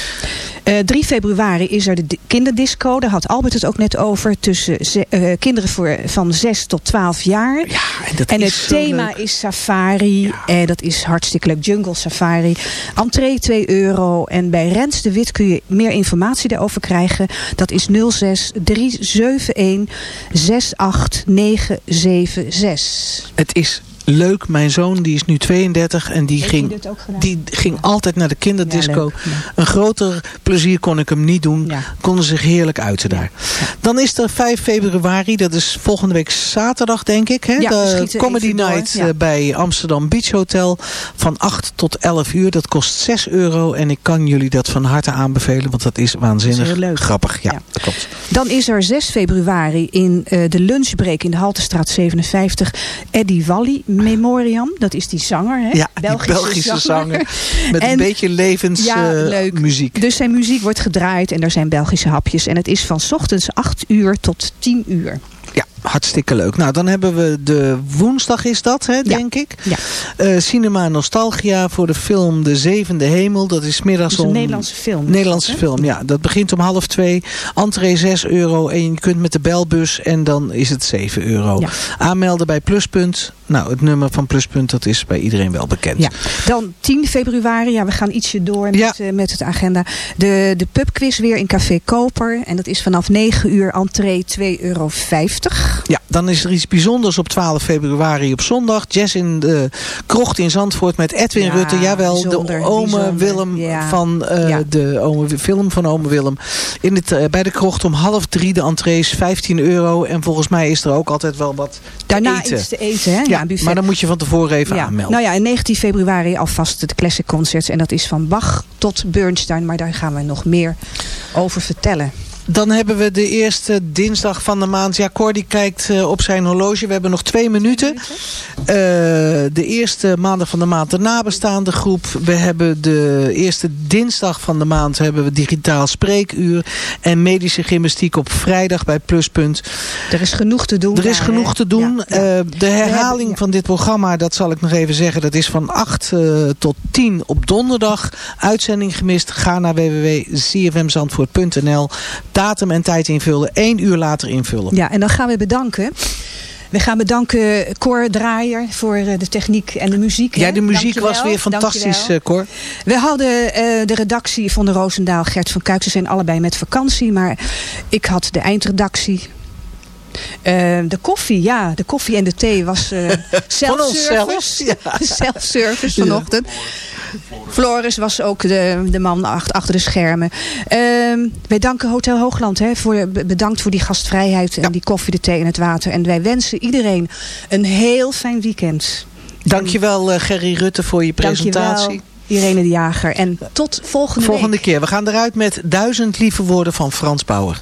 Eh, 3 februari is er de di- kinderdisco. Daar had Albert het ook net over. Tussen ze- eh, kinderen voor, van 6 tot 12 jaar. Ja, en dat en is het thema leuk. is safari. En dat is hartstikke leuk. Jungle safari. Entree 2 euro. En bij Rens de Wit kun je meer informatie daarover krijgen. Dat is 06 371 68976. Het is leuk. Mijn zoon die is nu 32 en die, Heeft ging, die ging altijd naar de kinderdisco. Ja, leuk, ja. Een groter plezier kon ik hem niet doen. Konden zich heerlijk uiten daar. Dan is er 5 februari. Dat is volgende week zaterdag denk ik. Hè? De Comedy door, Night eh, bij Amsterdam Beach Hotel. Van 8 tot 11 uur. Dat kost 6 euro. En ik kan jullie dat van harte aanbevelen. Want dat is waanzinnig Dat is heel leuk. grappig. Ja, dat klopt. Dan is er 6 februari in eh, de lunchbreak in de Haltestraat 57 Eddie Walli Memoriam. Dat is die zanger, hè? Ja, die Belgische zanger. Met En- een beetje levens Ja, eh. Dus zijn muziek wordt gedraaid en er zijn Belgische hapjes. En het is van 's ochtends 8 uur tot 10 uur. Ja, hartstikke leuk. Nou, dan hebben we de woensdag is dat, hè, denk ik. Ja. Eh, Cinema Nostalgia voor de film De Zevende Hemel. Dat is middags Dat is een om... Nederlandse film. Nederlandse film, ja. Dat begint om half twee. Entree 6 euro. En je kunt met de belbus en dan is het 7 euro. Ja. Aanmelden bij Pluspunt. Nou, het nummer van Pluspunt, dat is bij iedereen wel bekend. Ja. Dan 10 februari, ja, we gaan ietsje door met, Ja. eh, met het agenda. De, de pubquiz weer in Café Koper. En dat is vanaf 9 uur entree 2,50 euro. Ja, dan is er iets bijzonders op 12 februari op zondag. Jazz in de krocht in Zandvoort met Edwin Ja, Rutte. Jawel, de ome. Willem Ja. van eh, de ome, film van ome Willem. In het, eh, bij de krocht om half drie de entrees 15 euro. En volgens mij is er ook altijd wel wat te Daarna eten. iets te eten, hè? Ja, een buffet. maar dan moet je van tevoren even ja. aanmelden. Nou ja, in 19 februari alvast het Classic Concerts. En dat is van Bach tot Bernstein. Maar daar gaan we nog meer over vertellen. Dan hebben we de eerste dinsdag van de maand. Ja, Cor die kijkt eh, op zijn horloge. We hebben nog twee minuten. Eh, de eerste maandag van de maand de nabestaande groep. We hebben de eerste dinsdag van de maand hebben we digitaal spreekuur. En medische gymnastiek op vrijdag bij Pluspunt. Er is genoeg te doen. Er is daar, genoeg hè? te doen. Ja, ja. Eh, de herhaling hebben- van dit programma, dat zal ik nog even zeggen. Dat is van 8 eh, tot 10 op donderdag. Uitzending gemist. Ga naar www.cfmzandvoort.nl. Datum en tijd invullen. Eén uur later invullen. Ja, en dan gaan we bedanken. We gaan bedanken Cor Draaier voor eh, de techniek en de muziek. Ja, de muziek Dankjewel, was weer fantastisch, dankjewel. eh, Cor. We hadden eh, de redactie van de Roosendaal, Gert van Kuik. Ze zijn allebei met vakantie, maar ik had de eindredactie. Eh, de koffie, ja, de koffie en de thee was self-service. onszelf, ja. Self-service vanochtend. Floris was ook de, de man achter, de schermen. Ehm, wij danken Hotel Hoogland. Hè, voor, be- bedankt voor die gastvrijheid en die koffie, de thee en het water. En wij wensen iedereen een heel fijn weekend. Dankjewel eh, Gerry Rutte voor je presentatie. Dankjewel, Irene de Jager. En tot volgende, Volgende week. keer. We gaan eruit met duizend lieve woorden van Frans Bauer.